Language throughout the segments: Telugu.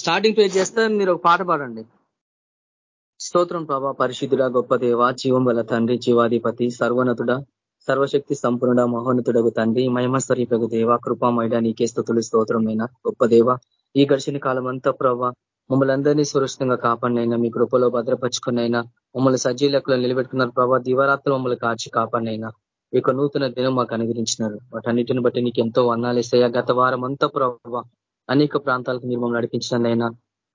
స్టార్టింగ్ పేజ్ చేస్తే మీరు ఒక పాట పాడండి. స్తోత్రం ప్రభా పరిశుద్ధుడ గొప్ప దేవ జీవం వల్ల తండ్రి జీవాధిపతి సర్వనతుడ సర్వశక్తి సంపూర్ణ మహోన్నతుడగు తండ్రి మహిమస్వరీపగు దేవ కృపామైడ నీకే స్థుతులు స్తోత్రమైన గొప్ప దేవ. ఈ ఘర్షణ కాలం అంతా ప్రభా మమ్మల్ని అందరినీ సురక్షితంగా కాపాడినైనా మీ కృపలో భద్రపరుచుకున్నైనా మమ్మల్ని సజీలకులు నిలబెట్టుకున్నారు ప్రభా దివరాత్రులు మమ్మల్ని కాచి కాపాడినైనా ఈ యొక్క నూతన దినం మాకు అనుగ్రహించినారు. వాటన్నిటిని బట్టి నీకు ఎంతో వర్ణాలేస్తాయా గత వారం అంతా ప్రభావ అనేక ప్రాంతాలకు మీరు మమ్మల్ని నడిపించినైనా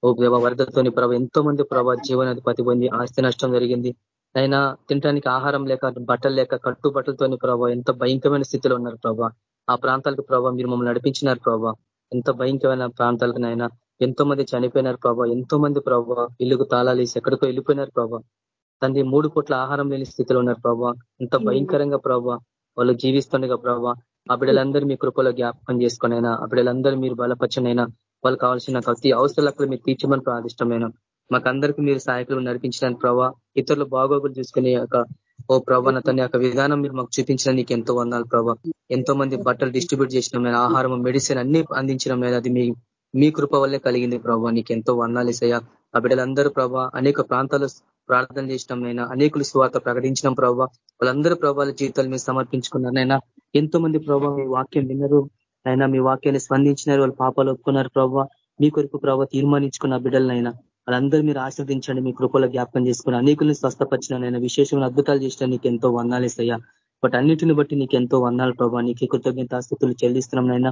ఓ దేవ వరదతోని ప్రభావ ఎంతో మంది ప్రభావ జీవనాధిపతి పొంది ఆస్తి నష్టం జరిగింది. అయినా తినడానికి ఆహారం లేక బట్టలు లేక కట్టు బట్టలతోని ప్రభావ ఎంత భయంకరమైన స్థితిలో ఉన్నారు ప్రభావ ఆ ప్రాంతాలకు ప్రభావ మీరు మమ్మల్ని నడిపించినారు ప్రభావ ఎంత భయంకరమైన ప్రాంతాలకు నైనా ఎంతో మంది చనిపోయినారు ప్రభావ ఎంతో మంది ప్రభావ ఇల్లుకు తాళాలేసి ఎక్కడికో వెళ్ళిపోయినారు ప్రభావ తండ్రి మూడు కోట్ల ఆహారం లేని స్థితిలో ఉన్నారు ప్రభావ ఎంత భయంకరంగా ప్రభావ వాళ్ళు జీవిస్తుండగా ప్రభావ ఆ బిడ్డలందరూ మీ కృపలో జ్ఞాపకం చేసుకునైనా ఆ బిడ్డలందరూ మీరు బలపరచనైనా వాళ్ళు కావాల్సిన ప్రతి అవసరాలకు మీరు తీర్చమని ప్రాదిష్టమైన మాకందరికీ మీరు సహాయకులు నడిపించడానికి ప్రభావ ఇతరులు బాగోగులు చూసుకునే ఒక ఓ ప్రభా తన యొక్క విధానం మీరు మాకు చూపించిన నీకు ఎంతో వందాలు ప్రభా. ఎంతో మంది బట్టలు డిస్ట్రిబ్యూట్ చేసిన ఆహారం మెడిసిన్ అన్ని అందించడం అది మీ మీ కృప వల్లే కలిగింది ప్రభావ నీకు ఎంతో వందాలు ఇసయ్యా ఆ బిడ్డలందరూ ప్రభావ అనేక ప్రాంతాలు ప్రార్థన చేసినాం అనేకులు స్వార్థ ప్రకటించడం ప్రభావ వాళ్ళందరూ ప్రభావాల జీవితాలు మీరు సమర్పించుకున్నారైనా ఎంతో మంది ప్రభావ మీ వాక్యం విన్నారు అయినా మీ వాక్యాన్ని స్పందించినారు వాళ్ళు పాపాలు ఒప్పుకున్నారు ప్రభావ మీ కొరకు ప్రభావ తీర్మానించుకున్న బిడ్డలనైనా వాళ్ళందరూ మీరు ఆశ్రవదించండి మీ కృపలో జ్ఞాపకం చేసుకుని అనేకుల్ని స్వస్థపరిచినైనా విశేషమైన అద్భుతాలు చేసిన నీకు ఎంతో వందాలేసయ్యా బట్ అన్నిటిని బట్టి నీకు ఎంతో వందాలు ప్రభావ నీకు కృతజ్ఞతాస్థుతులు చెల్లిస్తున్నాంనైనా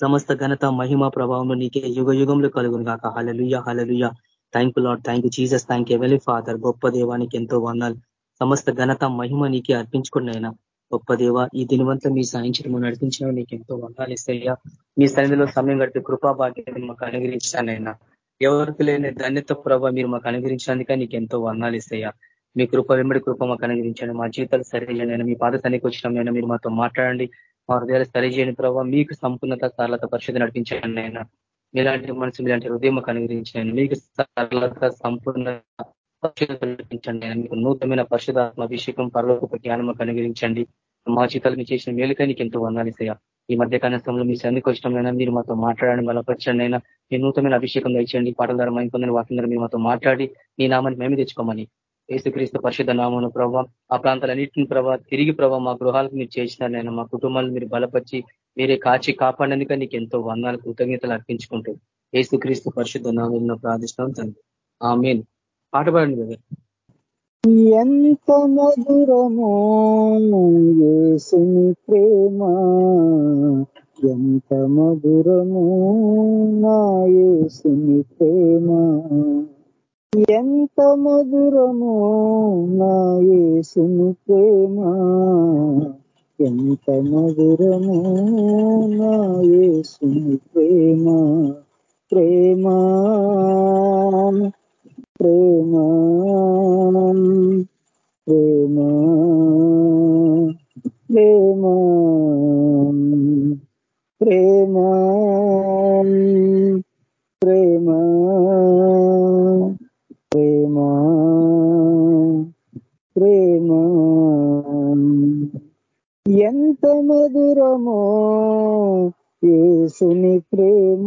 సమస్త ఘనత మహిమ ప్రభావం నీకే యుగ యుగంలో కలుగును కాక hallelujah hallelujah thank Lord thank Jesus thank heavenly father గొప్ప దేవానికి ఎంతో వందాలు. సమస్త ఘనత మహిమ నీకే అర్పించుకున్నైనా గొప్ప దేవ ఈ దినవంతా మీ సాయించడం నడిపించిన నీకు ఎంతో వందాలు ఇస్తాయ్యా. మీ సన్నిధిలో సమయం గడిపే కృపా భాగ్యాన్ని మాకు అనుగ్రహించానైనా ఎవరికి లేని ధన్యత ప్రభావ మీరు మాకు అనుగ్రహించినందుక నీకు ఎంతో వర్ణాలు ఇస్తాయా మీ కృప వెంబడి కృప మాకు అనుగ్రహించండి. మా జీవితాలు సరిచేయండి మీ పాద సన్నికి వచ్చిన మీరు మాతో మాట్లాడండి. మా హృదయాలు సరిచేయని ప్రభావ మీకు సంపూర్ణత సరళత పరిశుద్ధి నడిపించండి అయినా మీలాంటి మనసు మీలాంటి హృదయం మాకు అనుగ్రహించండి. మీకు సరళత సంపూర్ణత నడిపించండి మీకు నూతనమైన పరిశుధాత్మ అభిషేకం పరలోక జ్ఞానం కనుగరించండి. మా జీతాలు మీరు చేసిన మేలుకై నీకు ఎంతో వందాలిసయ్యా ఈ మధ్య కాలంలో మీ సందికి వచ్చినైనా మీరు మాతో మాట్లాడండి బలపరచండి. అయినా మీ నూతనమైన అభిషేకం దయచండి పాటల ద్వారా మైంపొందని వాకింగ్ ద్వారా మీరు మాతో మాట్లాడి మీ నామాన్ని మేమే తెచ్చుకోమని. ఏసుక్రీస్తు పరిశుద్ధ నామను ప్రభావ ఆ ప్రాంతాలన్నింటిని ప్రభావ తిరిగి ప్రభావ మా గృహాలకు మీరు చేసినారనైనా మా కుటుంబాలను మీరు బలపరిచి మీరే కాచి కాపాడేందుక నీకు ఎంతో వందాలు కృతజ్ఞతలు అర్పించుకుంటూ ఏసుక్రీస్తు పరిశుద్ధ నామం ప్రార్థిస్తాం తండ్రి. ఆ పాట పాడండి కదా ఎంత మధురమో ఏసుని ప్రేమ. ఎంత మధురమో నా ఏసుని ప్రేమ. ఎంత మధురమో నా యేసుని ప్రేమ. ఎంత మధురమో నా యేసుని ప్రేమ. ప్రేమ. ప్రేమ. ప్రేమ. ప్రేమ. ప్రేమ. ప్రేమ. ప్రేమ. ప్రేమ. ఎంత మధురమో ఏసుని ప్రేమ.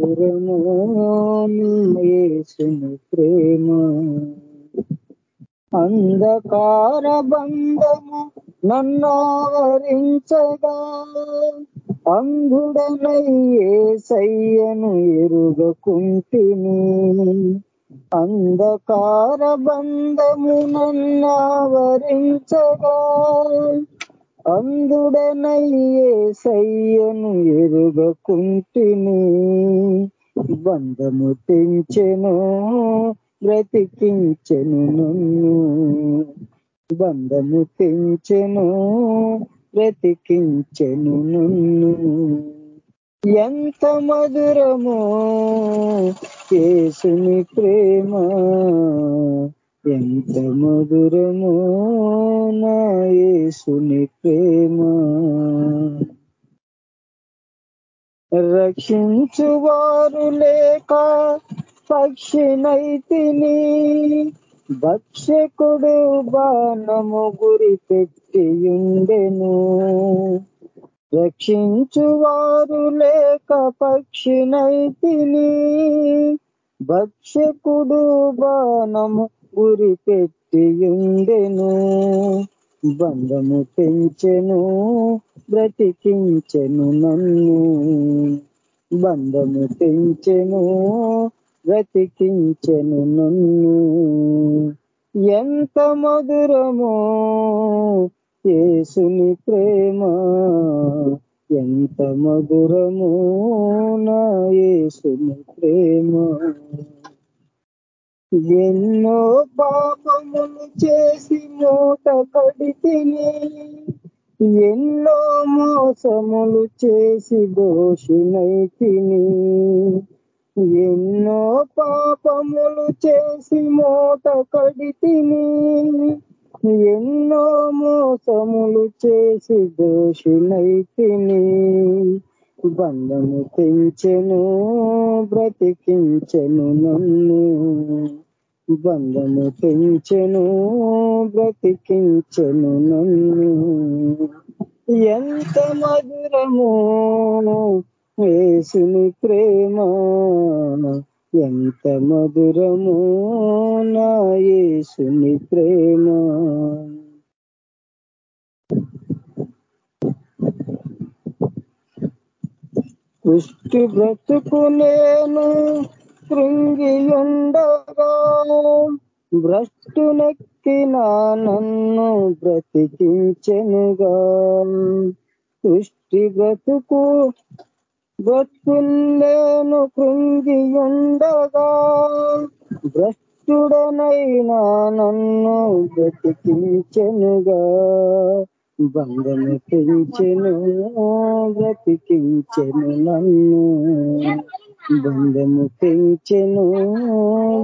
మధురమోసుని ప్రేమ. అంధకార బంధము నన్నావరించగా అంధుడనయ్యే సయ్యను ఎరుగకుంటిని. అంధకార బంధము నన్నావరించగా అందుడనయ్యే సయ్యను ఎరుగకుంటిని బంధము తెంచెను బ్రతికించెను నన్ను. బంధము తెంచెను బ్రతికించెను నన్ను. ఎంత మధురమో కేసుని ప్రేమ. ఎంత మధురమో నా యేసుని ప్రేమ. రక్షించువారు లేక పక్షినైతిని భక్షకుడు బాణము గురి పెట్టియుండెను రక్షించువారు లేక పక్షినైతిని భక్షకుడు బాణము గురి పెట్టియుండెను బంధము పెంచెను బ్రతికించెను నన్ను. బంధము పెంచెను బ్రతికించెను నన్ను. ఎంత మధురమో యేసుని ప్రేమ ఎంత మధురమో నా యేసుని ప్రేమ. ఎన్నో పాపములు చేసి మూట కడితిని ఎన్నో మోసములు చేసి దోషినైతిని ఎన్నో పాపములు చేసి మూట కడితిని ఎన్నో మోసములు చేసి దోషినైతిని బంధము తెంచెను బ్రతికించెను నన్ను. బంధము తెంచెను బ్రతికించెను నన్ను. ఎంత మధురము వేసుని ప్రేమ ఎంత మధురము నా యేసుని ప్రేమ. పుష్టి బ్రతుకు నేను కృంగియుండగా భ్రష్టునెక్కిన నన్ను బ్రతికించెనుగా. సృష్టి బ్రతుకు బ్రతుకులేను కృంగియుండగా భ్రష్టుడనైనా నన్ను బ్రతికించెనుగా. బంధము పెంచెను బ్రతికించెను నన్ను. బంధము పెంచెను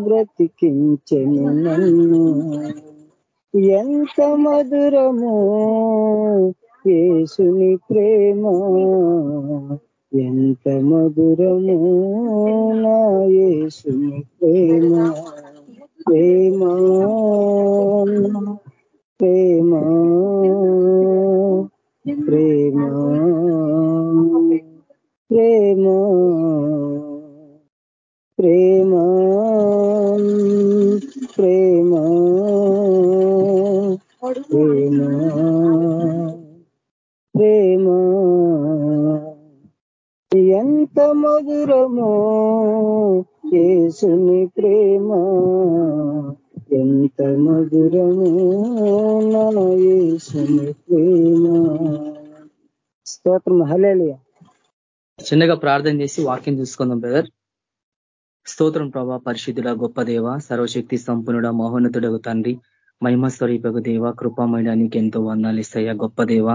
బ్రతికించెను నన్ను. ఎంత మధురము యేసుని ప్రేమ. ఎంత మధురము నా యేసుని ప్రేమ. ప్రేమ. ప్రేమ ప్రేమ ప్రేమ ప్రేమ ప్రేమ ప్రేమ ప్రేమ. ఎంత మధురమో యేసుని ప్రేమ. ఎంత స్తోత్రం హలేలియ చిన్నగా ప్రార్థన చేసి వాక్యం చూసుకుందాం బ్రదర్. స్తోత్రం ప్రభా పరిశుద్ధుడ గొప్ప దేవ సర్వశక్తి సంపన్నుడ మహోన్నతుడగు తండ్రి మహిమ స్వరూపకు దేవ కృపామయడానికి ఎంతో వందాలు ఇస్తాయా గొప్ప దేవ.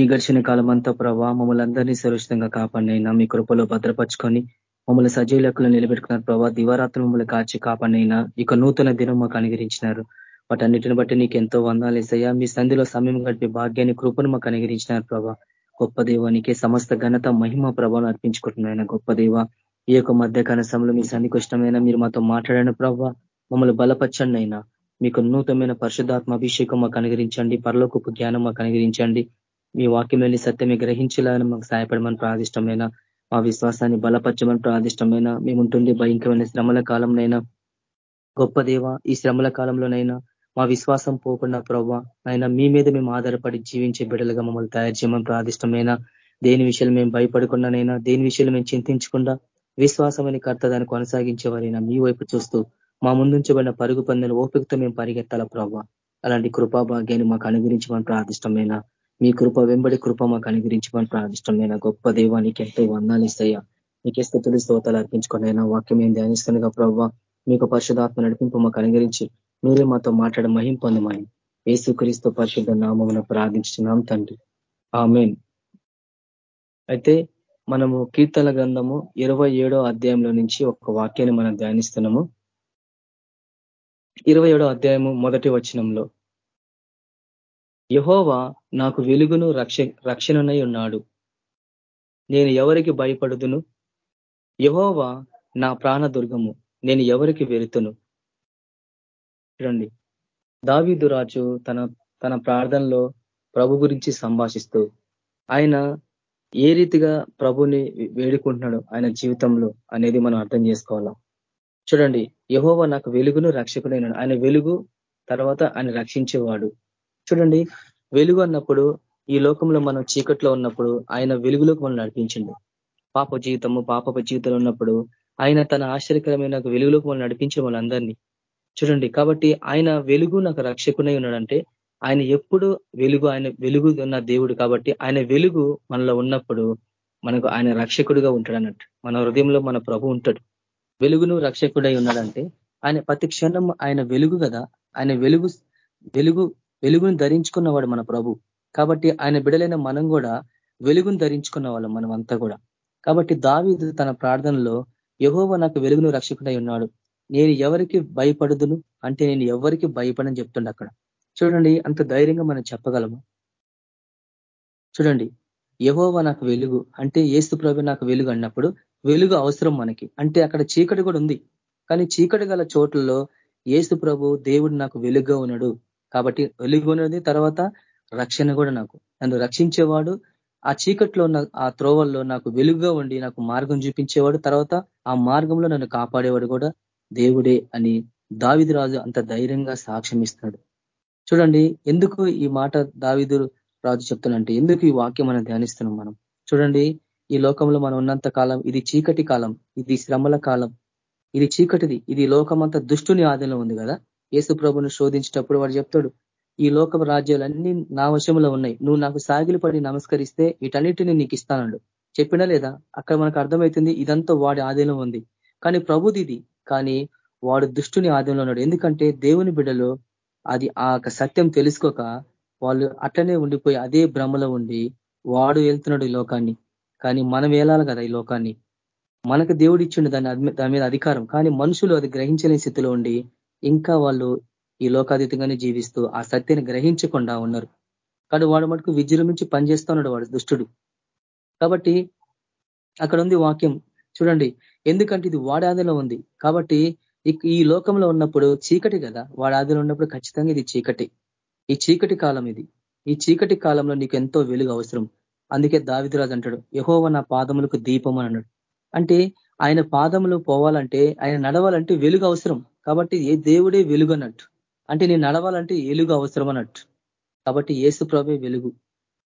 ఈ ఘర్షణ కాలం అంతా ప్రభా మమ్మల్ని అందరినీ సురక్షితంగా కాపాడినైనా మీ కృపలో భద్రపరుచుకొని మమ్మల్ని సజీలకులు నిలబెట్టుకున్నారు ప్రభావ దివారాత్రులు మమ్మల్ని కాచి కాపాడినైనా ఇక నూతన దినం మాకు అనుగరించినారు వాటన్నిటిని బట్టి నీకు ఎంతో వందాలు ఇస్తాయా మీ సంధిలో సమయం గడిపే భాగ్యాన్ని కృపను మాకు అనుగరించినారు ప్రభా. గొప్ప దేవానికి సమస్త ఘనత మహిమ ప్రభావం అర్పించుకుంటున్నాయన గొప్ప దేవ ఈ యొక్క మధ్య కనసంలో మీ సన్నికు ఇష్టమైన మీరు మాతో మాట్లాడిన ప్రభావ మమ్మల్ని బలపరచండి అయినా మీకు నూతనమైన పరిశుధాత్మ అభిషేకం మాకు అనుగరించండి పరలోకపు జ్ఞానం మాకు అనుగరించండి మీ వాక్యం వెళ్ళి సత్యమే గ్రహించాలని మాకు సహాయపడమని ప్రాదిష్టమైన మా విశ్వాసాన్ని బలపరచమని ప్రాదిష్టమైన మేముంటుంది భయంకరమైన శ్రమల కాలంలోనైనా గొప్ప దేవ ఈ శ్రమల కాలంలోనైనా మా విశ్వాసం పోకుండా ప్రవ్వ ఆయన మీ మీద మేము ఆధారపడి జీవించే బిడ్డలుగా మమ్మల్ని తయారు చేయమని ప్రాదిష్టమైన దేని విషయాలు మేము భయపడకుండానైనా దేని విషయాలు మేము చింతించకుండా విశ్వాసమని కర్త దాన్ని కొనసాగించేవారైనా మీ వైపు చూస్తూ మా ముందుంచబడిన పరుగు పందెలు ఓపికతో మేము పరిగెత్తాల ప్రభావ అలాంటి కృపా భాగ్యాన్ని మాకు మనం ప్రార్థిష్టమైన మీ కృప వెంబడి కృప మాకు అనుగురించమని ప్రార్థిష్టమైన గొప్ప దేవానికి ఎంతో వందాలు ఇస్తాయా నీకే స్థుతులు స్తోతాలు అర్పించుకున్నైనా వాక్యం ఏం ధ్యానిస్తుండగా ప్రభావ మీకు పరిశుధాత్మ నడిపింపు మాకు అనుగరించి మీరే మాతో మాట్లాడ మహిం పొందమని ఏసుక్రీస్తు పరిశుద్ధ నామమున ప్రార్థించున్నాం తండ్రి. ఆమెన్. అయితే మనము కీర్తన గ్రంథము ఇరవై అధ్యాయంలో నుంచి ఒక వాక్యాన్ని మనం ధ్యానిస్తున్నాము. ఇరవై అధ్యాయము మొదటి వచనంలో యహోవా నాకు వెలుగును రక్ష రక్షణనై ఉన్నాడు. నేను ఎవరికి భయపడుదును? యహోవా నా ప్రాణదుర్గము నేను ఎవరికి వెళుతును చూడండి దావీదు రాజు తన తన ప్రార్థనలో ప్రభు గురించి సంభాషిస్తూ ఆయన ఏ రీతిగా ప్రభుని వేడుకుంటున్నాడు ఆయన జీవితంలో అనేది మనం అర్థం చేసుకోవాలా? చూడండి యహోవా నాకు వెలుగును రక్షకుడైనాడు. ఆయన వెలుగు తర్వాత ఆయన రక్షించేవాడు. చూడండి వెలుగు అన్నప్పుడు ఈ లోకంలో మనం చీకట్లో ఉన్నప్పుడు ఆయన వెలుగులోకి మనం నడిపించిండు. పాప జీవితము పాప జీవితంలో ఉన్నప్పుడు ఆయన తన ఆశ్చర్యకరమైన వెలుగులోకి మనం నడిపించే వాళ్ళందరినీ. చూడండి కాబట్టి ఆయన వెలుగు నాకు రక్షకునై ఉన్నాడంటే ఆయన ఎప్పుడు వెలుగు ఆయన వెలుగు ఉన్న దేవుడు కాబట్టి ఆయన వెలుగు మనలో ఉన్నప్పుడు మనకు ఆయన రక్షకుడిగా ఉంటాడు అన్నట్టు మన హృదయంలో మన ప్రభు ఉంటాడు. వెలుగును రక్షకుడై ఉన్నాడంటే ఆయన ప్రతి క్షణం ఆయన వెలుగు కదా ఆయన వెలుగు వెలుగు వెలుగును ధరించుకున్నవాడు మన ప్రభు. కాబట్టి ఆయన బిడలైన మనం కూడా వెలుగును ధరించుకున్న వాళ్ళం మనం అంతా కూడా. కాబట్టి దావీదు తన ప్రార్థనలో యహోవ నాకు వెలుగును రక్షకుడై ఉన్నాడు. నేను ఎవరికి భయపడుదును? అంటే నేను ఎవరికి భయపడని చెప్తుండ అక్కడ. చూడండి అంత ధైర్యంగా మనం చెప్పగలము? చూడండి యహోవ నాకు వెలుగు అంటే ఏస్తు ప్రభు నాకు వెలుగు అన్నప్పుడు వెలుగు అవసరం మనకి. అంటే అక్కడ చీకటి కూడా ఉంది. కానీ చీకటి గల చోట్లలో ఏసు ప్రభు దేవుడు నాకు వెలుగుగా ఉన్నాడు. కాబట్టి వెలుగునది తర్వాత రక్షణ కూడా నాకు. నన్ను రక్షించేవాడు ఆ చీకట్లో ఉన్న ఆ త్రోవల్లో నాకు వెలుగుగా ఉండి నాకు మార్గం చూపించేవాడు. తర్వాత ఆ మార్గంలో నన్ను కాపాడేవాడు కూడా దేవుడే అని దావిదు రాజు అంత ధైర్యంగా సాక్ష్యం ఇస్తాడు. చూడండి ఎందుకు ఈ మాట దావిదు రాజు చెప్తున్నంటే ఎందుకు ఈ వాక్యం మనం ధ్యానిస్తున్నాం మనం? చూడండి ఈ లోకంలో మనం ఉన్నంత కాలం ఇది చీకటి కాలం ఇది శ్రమల కాలం ఇది చీకటిది ఇది లోకమంతా దుష్టుని ఆధీనంలో ఉంది కదా? యేసు ప్రభును శోధించినప్పుడు వాడు చెప్తాడు ఈ లోక రాజ్యాలన్నీ నా వశంలో ఉన్నాయి. నువ్వు నాకు సాగిలు పడి నమస్కరిస్తే వీటన్నిటిని నీకు ఇస్తానండు. చెప్పినా లేదా? అక్కడ మనకు అర్థమవుతుంది ఇదంతా వాడి ఆధీనం ఉంది. కానీ ప్రభుది ఇది. కానీ వాడు దుష్టుని ఆధీనంలో ఉన్నాడు. ఎందుకంటే దేవుని బిడ్డలో అది ఆ సత్యం తెలుసుకోక వాళ్ళు అట్లనే ఉండిపోయి అదే భ్రమలో ఉండి వాడు వెళ్తున్నాడు ఈ లోకాన్ని. కానీ మనం వేలాలి కదా ఈ లోకాన్ని. మనకు దేవుడు ఇచ్చిండు దాని దాని మీద అధికారం. కానీ మనుషులు అది గ్రహించలేని స్థితిలో ఉండి ఇంకా వాళ్ళు ఈ లోకాతీతంగానే జీవిస్తూ ఆ సత్యాన్ని గ్రహించకుండా ఉన్నారు. కానీ వాడు మటుకు విజృంభించి పనిచేస్తూ ఉన్నాడు వాడు దుష్టుడు. కాబట్టి అక్కడ ఉంది వాక్యం. చూడండి ఎందుకంటే ఇది వాడాదిలో ఉంది. కాబట్టి ఈ లోకంలో ఉన్నప్పుడు చీకటి కదా వాడాదిలో ఉన్నప్పుడు ఖచ్చితంగా ఇది చీకటి. ఈ చీకటి కాలం ఇది. ఈ చీకటి కాలంలో నీకు ఎంతో వెలుగు అవసరం. అందుకే దావిదిరాజు అంటాడు యహోవ నా పాదములకు దీపం అన్నాడు. అంటే ఆయన పాదములు పోవాలంటే ఆయన నడవాలంటే వెలుగు అవసరం. కాబట్టి ఏ దేవుడే వెలుగు అన్నట్టు అంటే నేను నడవాలంటే ఎలుగు అవసరం అన్నట్టు కాబట్టి ఏసు ప్రభే వెలుగు.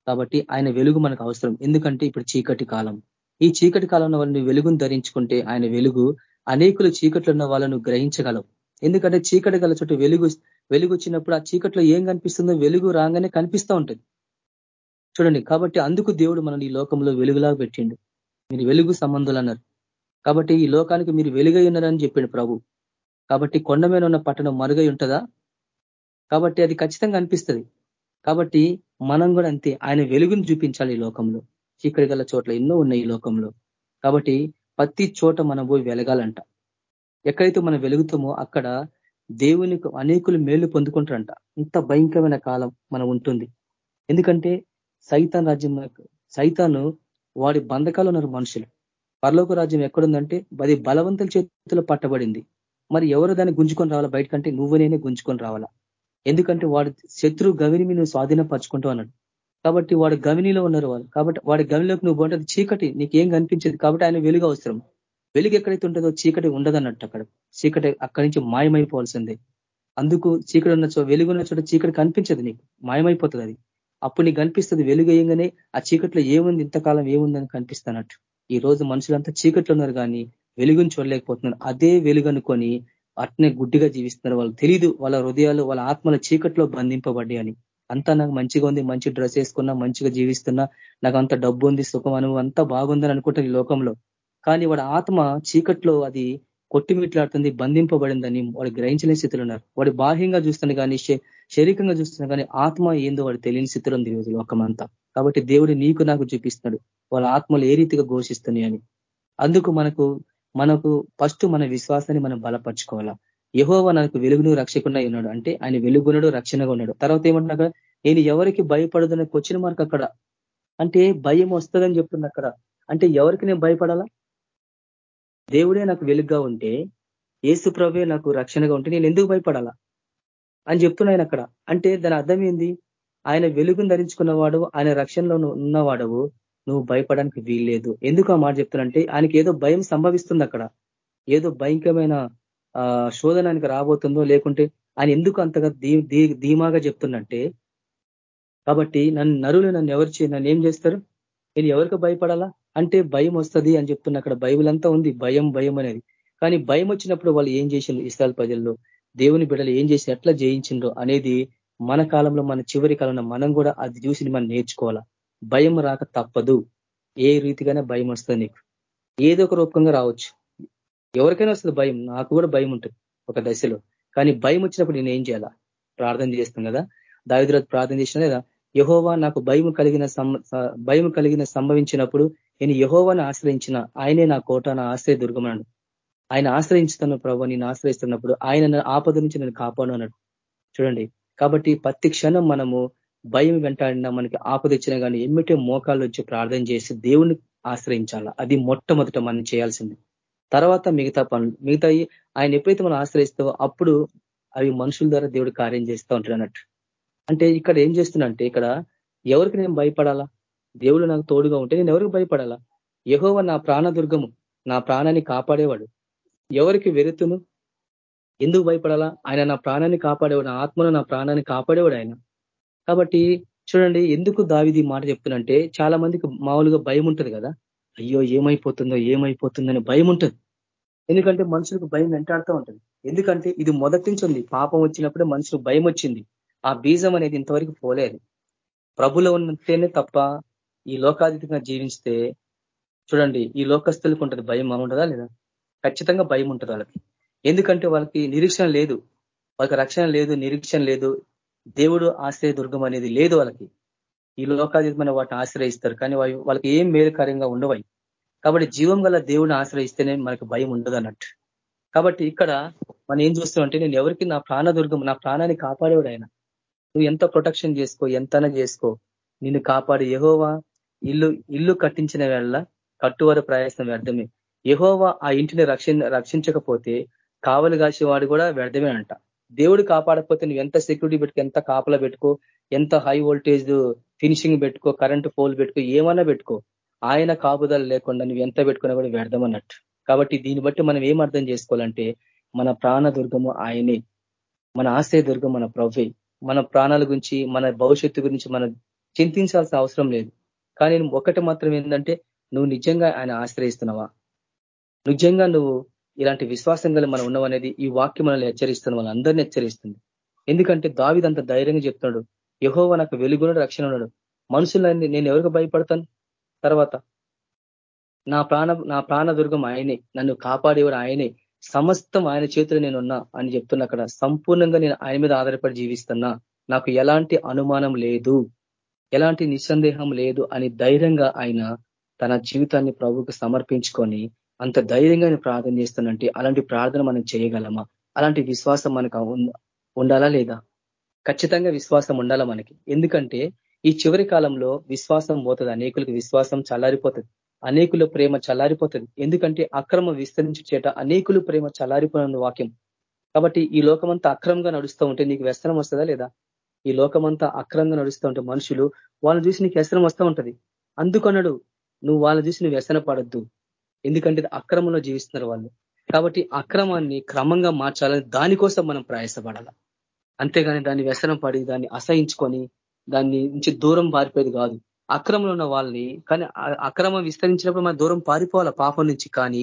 కాబట్టి ఆయన వెలుగు మనకు అవసరం. ఎందుకంటే ఇప్పుడు చీకటి కాలం. ఈ చీకటి కాలంలో వాళ్ళని వెలుగును ధరించుకుంటే ఆయన వెలుగు అనేకులు చీకట్లు ఉన్న వాళ్ళను గ్రహించగలవు. ఎందుకంటే చీకటి గల చుట్టూ వెలుగు వెలుగు వచ్చినప్పుడు ఆ చీకట్లో ఏం కనిపిస్తుందో వెలుగు రాగానే కనిపిస్తూ ఉంటుంది. చూడండి కాబట్టి అందుకు దేవుడు మనల్ని ఈ లోకంలో వెలుగులాగా పెట్టిండు. మీరు వెలుగు సంబంధులు అన్నారు కాబట్టి ఈ లోకానికి మీరు వెలుగై ఉన్నారని చెప్పిండు ప్రభు. కాబట్టి కొండ మీద ఉన్న పట్టణం మరుగై ఉంటుందా? కాబట్టి అది ఖచ్చితంగా అనిపిస్తుంది. కాబట్టి మనం కూడా అంతే ఆయన వెలుగును చూపించాలి ఈ లోకంలో. చీకటి గల చోట్ల ఎన్నో ఉన్నాయి ఈ లోకంలో. కాబట్టి ప్రతి చోట మనం పోయి వెలగాలంట. ఎక్కడైతే మనం వెలుగుతామో అక్కడ దేవునికి అనేకులు మేలు పొందుకుంటారంట. ఇంత భయంకరమైన కాలం మనం ఉంటుంది. ఎందుకంటే సైతాన్ రాజ్యం సైతాను వాడి బంధకాలు ఉన్నారు మనుషులు. పరలోక రాజ్యం ఎక్కడుందంటే అది బలవంతుల చేతిలో పట్టబడింది. మరి ఎవరు దాన్ని గుంజుకొని రావాలా? బయటకంటే నువ్వు నేనే గుంజుకొని రావాలా? ఎందుకంటే వాడు శత్రు గవిని నువ్వు స్వాధీనపరచుకుంటావు అన్నాడు. కాబట్టి వాడు గవినిలో ఉన్నారు వాళ్ళు కాబట్టి వాడి గవిలోకి నువ్వు పోంటే చీకటి. నీకేం కనిపించదు. కాబట్టి ఆయన వెలుగు అవసరం. వెలుగు ఎక్కడైతే ఉంటుందో చీకటి ఉండదన్నట్టు అక్కడ. చీకటి అక్కడి నుంచి మాయమైపోవాల్సిందే. అందుకు చీకటి ఉన్న చో వెలుగున్న చోట చీకటి కనిపించదు నీకు. మాయమైపోతుంది అది. అప్పుడు నీకు కనిపిస్తుంది వెలుగు వేయంగానే ఆ చీకట్లో ఏముంది? ఇంతకాలం ఏముందని కనిపిస్తానట్టు ఈ రోజు మనుషులంతా చీకట్లో ఉన్నారు కానీ వెలుగుని చూడలేకపోతున్నారు. అదే వెలుగు అనుకొని అట్నే గుడ్డిగా జీవిస్తున్నారు. వాళ్ళు తెలియదు వాళ్ళ హృదయాలు వాళ్ళ ఆత్మల చీకట్లో బంధింపబడ్డాయి అని. అంతా నాకు మంచిగా ఉంది మంచి డ్రెస్ వేసుకున్నా మంచిగా జీవిస్తున్నా నాకు అంత డబ్బు ఉంది సుఖం అను అంతా బాగుందని అనుకుంటారు ఈ లోకంలో. కానీ వాడి ఆత్మ చీకట్లో అది కొట్టిమిట్లాడుతుంది బంధింపబడిందని వాడు గ్రహించలేని స్థితిలో ఉన్నారు. వాడు బాహ్యంగా చూస్తున్నా కానీ శరీరంగా చూస్తున్నా కానీ ఆత్మ ఏందో వాడు తెలియని స్థితిలో ఉంది ఈరోజు లోకమంతా. కాబట్టి దేవుడు నీకు నాకు చూపిస్తున్నాడు. వాళ్ళ ఆత్మలు ఏ రీతిగా ఘోషిస్తున్నాయి అందుకు మనకు మనకు ఫస్ట్ మన విశ్వాసాన్ని మనం బలపరుచుకోవాలా. యహోవ నాకు వెలుగును రక్షకుండా ఉన్నాడు. అంటే ఆయన వెలుగునడు రక్షణగా ఉన్నాడు. తర్వాత ఏమంటున్నా నేను ఎవరికి భయపడదని క్వశ్చన్ మార్క్ అక్కడ. అంటే భయం వస్తుందని చెప్తుంది అక్కడ. అంటే ఎవరికి నేను భయపడాలా? దేవుడే నాకు వెలుగుగా ఉంటే ఏసు ప్రభే నాకు రక్షణగా ఉంటే నేను ఎందుకు భయపడాలా? అని చెప్తున్నాయన అక్కడ. అంటే దాని అర్థం ఏంది? ఆయన వెలుగును ధరించుకున్నవాడు ఆయన రక్షణలో ఉన్నవాడవు. నువ్వు భయపడడానికి వీల్లేదు. ఎందుకు ఆ మాట చెప్తున్నంటే ఆయనకి ఏదో భయం సంభవిస్తుంది అక్కడ. ఏదో భయంకరమైన శోధనానికి రాబోతుందో లేకుంటే ఆయన ఎందుకు అంతగా ధీమాగా చెప్తున్నట్టే కాబట్టి నన్ను నరులు నన్ను ఎవరు నన్ను ఏం చేస్తారు? నేను ఎవరికి భయపడాలా? అంటే భయం వస్తుంది అని చెప్తున్న అక్కడ బైబుల్ అంతా ఉంది భయం భయం అనేది. కానీ భయం వచ్చినప్పుడు వాళ్ళు ఏం చేసిండ్రు ఇస్రాయల్ ప్రజల్లో? దేవుని బిడ్డలు ఏం చేసి ఎట్లా జయించిండ్రో అనేది మన కాలంలో మన చివరి కాలంలో మనం కూడా అది చూసి మనం నేర్చుకోవాలా? భయం రాక తప్పదు. ఏ రీతిగానే భయం వస్తుంది నీకు. ఏదో ఒక రూపంగా రావచ్చు. ఎవరికైనా వస్తుంది భయం. నాకు కూడా భయం ఉంటుంది ఒక దశలో. కానీ భయం వచ్చినప్పుడు నేను ఏం చేయాలా? ప్రార్థన చేస్తాను కదా? దావిద్రత్ ప్రార్థన చేసిన లేదా? యహోవా నాకు భయం కలిగిన భయం కలిగిన సంభవించినప్పుడు నేను యహోవాను ఆశ్రయించిన. ఆయనే నా కోట నా ఆశ్రయ దుర్గమన్నాడు ఆయన ఆశ్రయించుతున్న ప్రభు నేను ఆశ్రయిస్తున్నప్పుడు ఆయన ఆపద నుంచి నేను కాపాడు అన్నాడు. చూడండి. కాబట్టి ప్రతి క్షణం మనము భయం వెంటాడినా మనకి ఆపద ఇచ్చినా కానీ ఎమ్మిటే మోకాళ్ళు వచ్చి ప్రార్థన చేసి దేవుని ఆశ్రయించాలా. అది మొట్టమొదట మనం చేయాల్సింది. తర్వాత మిగతా పనులు మిగతా ఆయన ఎప్పుడైతే మనం ఆశ్రయిస్తావో అప్పుడు అవి మనుషుల ద్వారా దేవుడు కార్యం చేస్తూ ఉంటాడు అన్నట్టు. అంటే ఇక్కడ ఏం చేస్తున్నా ఇక్కడ ఎవరికి నేను భయపడాలా? దేవుడు నాకు తోడుగా ఉంటే నేను ఎవరికి భయపడాలా? యహోవ నా ప్రాణదుర్గము నా ప్రాణాన్ని కాపాడేవాడు. ఎవరికి వెరుతును? ఎందుకు భయపడాలా? ఆయన నా ప్రాణాన్ని కాపాడేవాడు నా ఆత్మను నా ప్రాణాన్ని కాపాడేవాడు ఆయన. కాబట్టి చూడండి ఎందుకు దావిది మాట చెప్తున్నంటే చాలా మందికి మామూలుగా భయం ఉంటుంది కదా. అయ్యో ఏమైపోతుందో ఏమైపోతుందని భయం ఉంటుంది. ఎందుకంటే మనుషులకు భయం వెంటాడుతూ ఉంటుంది. ఎందుకంటే ఇది మొదటి నుంచి ఉంది. పాపం వచ్చినప్పుడే మనుషులకు భయం వచ్చింది. ఆ బీజం అనేది ఇంతవరకు పోలేదు. ప్రభులో ఉన్నతేనే తప్ప ఈ లోకాతీతంగా జీవిస్తే చూడండి ఈ లోకస్తులకు ఉంటుంది భయం ఉంటుందా లేదా? ఖచ్చితంగా భయం ఉంటుంది వాళ్ళకి. ఎందుకంటే వాళ్ళకి నిరీక్షణ లేదు. వాళ్ళకి రక్షణ లేదు నిరీక్షణ లేదు. దేవుడు ఆశ్రయ దుర్గం అనేది లేదు వాళ్ళకి. ఈ లోకాతీతమైన వాటిని ఆశ్రయిస్తారు కానీ వాళ్ళకి ఏం మేలుకార్యంగా ఉండవై కాబట్టి జీవం గల దేవుడిని ఆశ్రయిస్తేనే మనకు భయం ఉండదు అన్నట్టు కాబట్టి ఇక్కడ మనం ఏం చూస్తామంటే నేను ఎవరికి నా ప్రాణ దుర్గం నా ప్రాణాన్ని కాపాడేవాడు ఆయన. నువ్వు ఎంత ప్రొటెక్షన్ చేసుకో ఎంతనా చేసుకో. నిన్ను కాపాడు యహోవా ఇల్లు ఇల్లు కట్టించిన వేళ కట్టువారు ప్రయాసం వ్యర్థమే. యహోవా ఆ ఇంటిని రక్షణ రక్షించకపోతే కావలు కాసేవాడు కూడా వ్యర్థమే అంట. దేవుడు కాపాడకపోతే నువ్వు ఎంత సెక్యూరిటీ పెట్టుకో ఎంత కాపలా పెట్టుకో ఎంత హై వోల్టేజ్ ఫినిషింగ్ పెట్టుకో కరెంట్ పోల్ పెట్టుకో ఏమన్నా పెట్టుకో ఆయన కాపుదల లేకుండా నువ్వు ఎంత పెట్టుకున్నా కూడా వ్యర్థం అన్నట్టు. కాబట్టి దీన్ని బట్టి మనం ఏం అర్థం చేసుకోవాలంటే మన ప్రాణ దుర్గము ఆయనే. మన ఆశయ దుర్గం మన ప్రవ్వే. మన ప్రాణాల గురించి మన భవిష్యత్తు గురించి మనం చింతించాల్సిన అవసరం లేదు. కానీ ఒకటి మాత్రం ఏంటంటే నువ్వు నిజంగా ఆయన ఆశ్రయిస్తున్నావా? నిజంగా నువ్వు ఇలాంటి విశ్వాసం గల మనం ఉన్నామనేది ఈ వాక్యం మనల్ని హెచ్చరిస్తుంది వాళ్ళందరినీ అందరినీ హెచ్చరిస్తుంది. ఎందుకంటే దావిదంత ధైర్యంగా చెప్తున్నాడు యహోవ నాకు వెలుగున రక్షణ ఉన్నాడు. మనుషులన్నీ నేను ఎవరికి భయపడతాను? తర్వాత నా ప్రాణ నా ప్రాణదుర్గం ఆయనే నన్ను కాపాడేవాడు ఆయనే సమస్తం ఆయన చేతులు నేనున్నా అని చెప్తున్నా అక్కడ సంపూర్ణంగా నేను ఆయన మీద ఆధారపడి జీవిస్తున్నా. నాకు ఎలాంటి అనుమానం లేదు ఎలాంటి నిస్సందేహం లేదు అని ధైర్యంగా ఆయన తన జీవితాన్ని ప్రభుకు సమర్పించుకొని అంత ధైర్యంగా ప్రార్థన చేస్తానంటే అలాంటి ప్రార్థన మనం చేయగలమా? అలాంటి విశ్వాసం మనకు ఉండాలా లేదా? ఖచ్చితంగా విశ్వాసం ఉండాలా మనకి. ఎందుకంటే ఈ చివరి కాలంలో విశ్వాసం పోతుంది అనేకులకు విశ్వాసం చల్లారిపోతుంది. అనేకుల ప్రేమ చల్లారిపోతుంది. ఎందుకంటే అక్రమ విస్తరించి చేట అనేకులు ప్రేమ చల్లారిపోయిన వాక్యం. కాబట్టి ఈ లోకమంతా అక్రమంగా నడుస్తూ ఉంటే నీకు వ్యసనం వస్తుందా లేదా? ఈ లోకమంతా అక్రమంగా నడుస్తూ ఉంటే మనుషులు వాళ్ళని చూసి నీకు వ్యసనం వస్తూ ఉంటది. అందుకన్నాడు నువ్వు వాళ్ళని చూసి నువ్వు వ్యసన పడద్దు ఎందుకంటే అక్రమంలో జీవిస్తున్నారు వాళ్ళు. కాబట్టి అక్రమాన్ని క్రమంగా మార్చాలని దానికోసం మనం ప్రయాసపడాలి? అంతేగాని దాన్ని వ్యసనం పడి దాన్ని అసహించుకొని దాన్ని నుంచి దూరం పారిపోయేది కాదు. అక్రమంలో ఉన్న వాళ్ళని కానీ అక్రమం విస్తరించినప్పుడు మనం దూరం పారిపోవాలి? పాపం నుంచి కానీ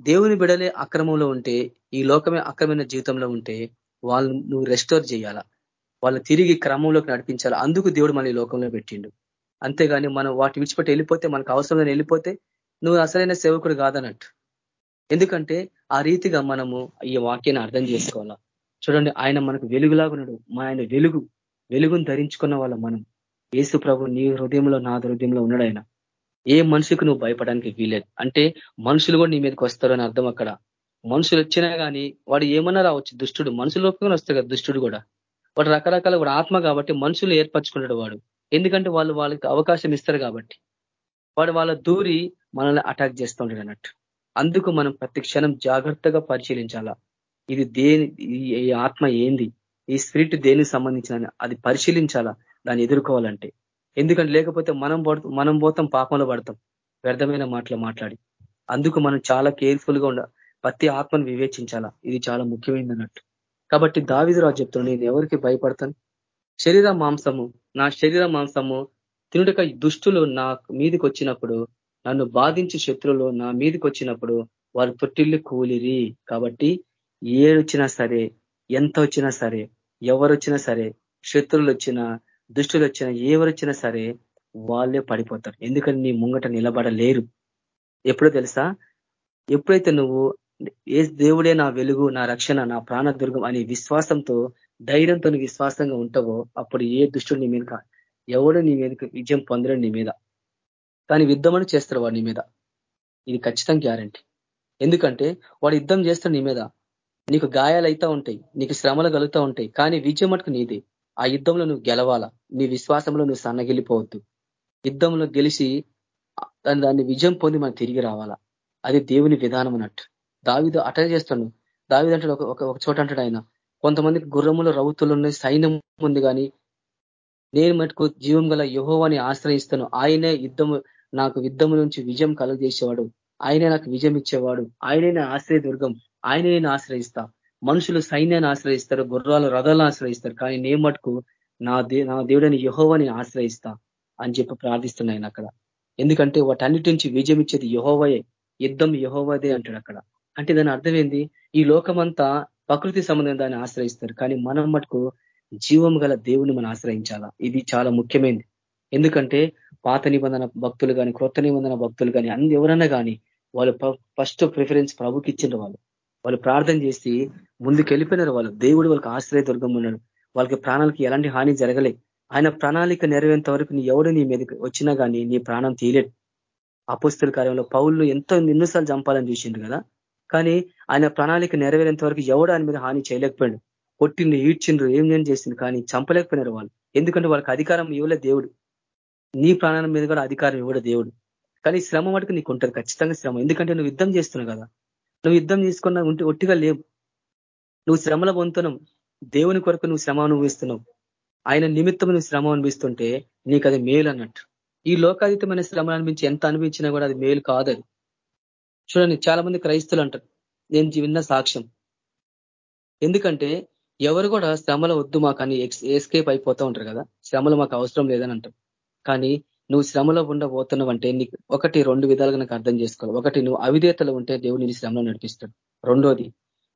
దేవుని బిడలే అక్రమంలో ఉంటే ఈ లోకమే అక్రమైన జీవితంలో ఉంటే వాళ్ళు నువ్వు రెస్టోర్ చేయాలా? వాళ్ళు తిరిగి క్రమంలోకి నడిపించాలి? అందుకు దేవుడు మన ఈ లోకంలో పెట్టిండు. అంతేగాని మనం వాటి విడిచిపెట్టి వెళ్ళిపోతే మనకు అవసరం వెళ్ళిపోతే నువ్వు అసలైన సేవకుడు కాదన్నట్టు. ఎందుకంటే ఆ రీతిగా మనము ఈ వాక్యాన్ని అర్థం చేసుకోవాలా? చూడండి ఆయన మనకు వెలుగులాగున్నాడు మా ఆయన వెలుగు వెలుగును ధరించుకున్న వాళ్ళ మనం. ఏసు ప్రభు నీ హృదయంలో నా హృదయంలో ఉన్నాడు ఆయన. ఏ మనిషికి నువ్వు భయపడడానికి వీలేదు అంటే మనుషులు కూడా నీ మీదకి వస్తారు అని అర్థం అక్కడ. మనుషులు వచ్చినా కానీ వాడు ఏమన్నా రావచ్చు. దుష్టుడు మనుషులు వస్తాయి కదా దుష్టుడు కూడా. వాడు రకరకాల వాడు ఆత్మ కాబట్టి మనుషులు ఏర్పరచుకుంటాడు వాడు. ఎందుకంటే వాళ్ళు వాళ్ళకి అవకాశం ఇస్తారు కాబట్టి. వాడు వాళ్ళ దూరి మనల్ని అటాక్ చేస్తూ ఉంటాడు అన్నట్టు. అందుకు మనం ప్రతి క్షణం జాగ్రత్తగా పరిశీలించాలా. ఇది దేని ఈ ఆత్మ ఏంది? ఈ స్పిరిట్ దేనికి సంబంధించిన అది పరిశీలించాలా? దాన్ని ఎదుర్కోవాలంటే. ఎందుకంటే లేకపోతే మనం మనం పోతాం పాపంలో పడతాం. వ్యర్థమైన మాటలు మాట్లాడి. అందుకు మనం చాలా కేర్ఫుల్గా ఉండ ప్రతి ఆత్మను వివేచించాలా? ఇది చాలా ముఖ్యమైనది అన్నట్టు. కాబట్టి దావిదు రాజు చెప్తున్నాడు నేను ఎవరికి భయపడతాను? శరీర మాంసము నా శరీర మాంసము తినుడక దుష్టులు నా మీదికి వచ్చినప్పుడు నన్ను బాధించి శత్రులు నా మీదికి వచ్చినప్పుడు వారు తొట్టిల్లు కూలిరి. కాబట్టి ఏడొచ్చినా సరే ఎంత వచ్చినా సరే ఎవరొచ్చినా సరే శత్రువులు వచ్చినా దుష్టులు వచ్చినా ఎవరొచ్చినా సరే వాళ్ళే పడిపోతారు. ఎందుకని నీ ముంగట నిలబడలేరు. ఎప్పుడో తెలుసా? ఎప్పుడైతే నువ్వు ఏ దేవుడే నా వెలుగు నా రక్షణ నా ప్రాణదుర్గం అనే విశ్వాసంతో ధైర్యంతో విశ్వాసంగా ఉంటావో అప్పుడు ఏ దుష్టుడు నీ మీద ఎవడు నీ మీద విజయం పొందడం నీ మీద. కానీ యుద్ధమని చేస్తారు వాడు నీ మీద. ఇది ఖచ్చితంగా గ్యారంటీ. ఎందుకంటే వాడు యుద్ధం చేస్తాడు నీ మీద. నీకు గాయాలైతా ఉంటాయి నీకు శ్రమలు కలుగుతూ ఉంటాయి కానీ విజయం మటుకు నీదే. ఆ యుద్ధంలో నువ్వు గెలవాలా? నీ విశ్వాసంలో నువ్వు సన్నగిలిపోవద్దు యుద్ధంలో గెలిచి దాన్ని దాన్ని విజయం పొంది మనం తిరిగి రావాలా? అది దేవుని విధానం అన్నట్టు. దావిదు అటె చేస్తాడు. దావిదు అంటే ఒక ఒక చోట అంటాడు ఆయన కొంతమందికి గుర్రములు రౌతులు ఉన్నాయి సైన్యం ఉంది కానీ నేను మటుకు జీవం గల యహోవాని ఆశ్రయిస్తాను. ఆయనే యుద్ధము నాకు యుద్ధము నుంచి విజయం కలుగజేసేవాడు. ఆయనే నాకు విజయం ఇచ్చేవాడు. ఆయనే నా ఆశ్రయ దుర్గం ఆయనే నేను ఆశ్రయిస్తా. మనుషులు సైన్యాన్ని ఆశ్రయిస్తారు గుర్రాలు రథాలను ఆశ్రయిస్తారు కానీ నేను మటుకు నా దే నా దేవుడని యహోవని ఆశ్రయిస్తా అని చెప్పి ప్రార్థిస్తున్నాయన అక్కడ. ఎందుకంటే వాటన్నిటి నుంచి విజయం ఇచ్చేది యహోవయే. యుద్ధం యహోవదే అంటాడు అక్కడ. అంటే దాని అర్థం ఏంది? ఈ లోకమంతా ప్రకృతి సంబంధం దాన్ని ఆశ్రయిస్తారు. కానీ మనం మటుకు జీవం గల దేవుని మనం ఆశ్రయించాలా? ఇది చాలా ముఖ్యమైనది. ఎందుకంటే పాత నిబంధన భక్తులు కానీ క్రొత్త నిబంధన భక్తులు కానీ అన్ని ఎవరన్నా కానీ వాళ్ళు ఫస్ట్ ప్రిఫరెన్స్ ప్రభుకి ఇచ్చిండ్రు వాళ్ళు. వాళ్ళు ప్రార్థన చేసి ముందుకెళ్ళిపోయినారు వాళ్ళు. దేవుడు వాళ్ళకి ఆశ్రయ దుర్గం ఉన్నాడు. వాళ్ళకి ప్రాణాలకి ఎలాంటి హాని జరగలే ఆయన ప్రణాళిక నెరవేంత వరకు నీ ఎవడు నీ మీదకి వచ్చినా కానీ నీ ప్రాణం తీయలేడు అపుస్తుల కార్యంలో పౌళ్ళు ఎంతో ఎన్నోసార్లు చంపాలని చూసిండు కదా. కానీ ఆయన ప్రణాళిక నెరవేరేంత వరకు ఎవడు ఆయన మీద హాని చేయలేకపోయాడు. కొట్టిండు ఈడ్చిండ్రు ఏం నేను చేసింది కానీ చంపలేకపోయినారు వాళ్ళు. ఎందుకంటే వాళ్ళకి అధికారం ఇవ్వలే దేవుడు. నీ ప్రాణాల మీద కూడా అధికారం ఇవ్వడు దేవుడు. కానీ శ్రమ మటుకు నీకు ఉంటుంది ఖచ్చితంగా శ్రమ. ఎందుకంటే నువ్వు యుద్ధం చేస్తున్నావు కదా. నువ్వు యుద్ధం చేసుకున్నా ఉంటే ఒట్టిగా లేవు. నువ్వు శ్రమల పొందుతున్నావు దేవుని కొరకు నువ్వు శ్రమ అనుభవిస్తున్నావు. ఆయన నిమిత్తం నువ్వు శ్రమ అనిపిస్తుంటే నీకు అది మేలు అన్నట్టు. ఈ లోకాతీతమైన శ్రమ అనిపించి ఎంత అనిపించినా కూడా అది మేలు కాదది. చూడండి చాలా మంది క్రైస్తులు అంటారు నేను విన్న సాక్ష్యం. ఎందుకంటే ఎవరు కూడా శ్రమల వద్దు మాకు అని ఎస్కేప్ అయిపోతూ ఉంటారు కదా. శ్రమలు మాకు అవసరం లేదని అంటారు. కానీ నువ్వు శ్రమలో ఉండబోతున్నావు అంటే నీకు ఒకటి రెండు విధాలుగా నాకు అర్థం చేసుకోవాలి. ఒకటి నువ్వు అవిధేతలు ఉంటే దేవుడు నీ శ్రమలో నడిపిస్తాడు. రెండోది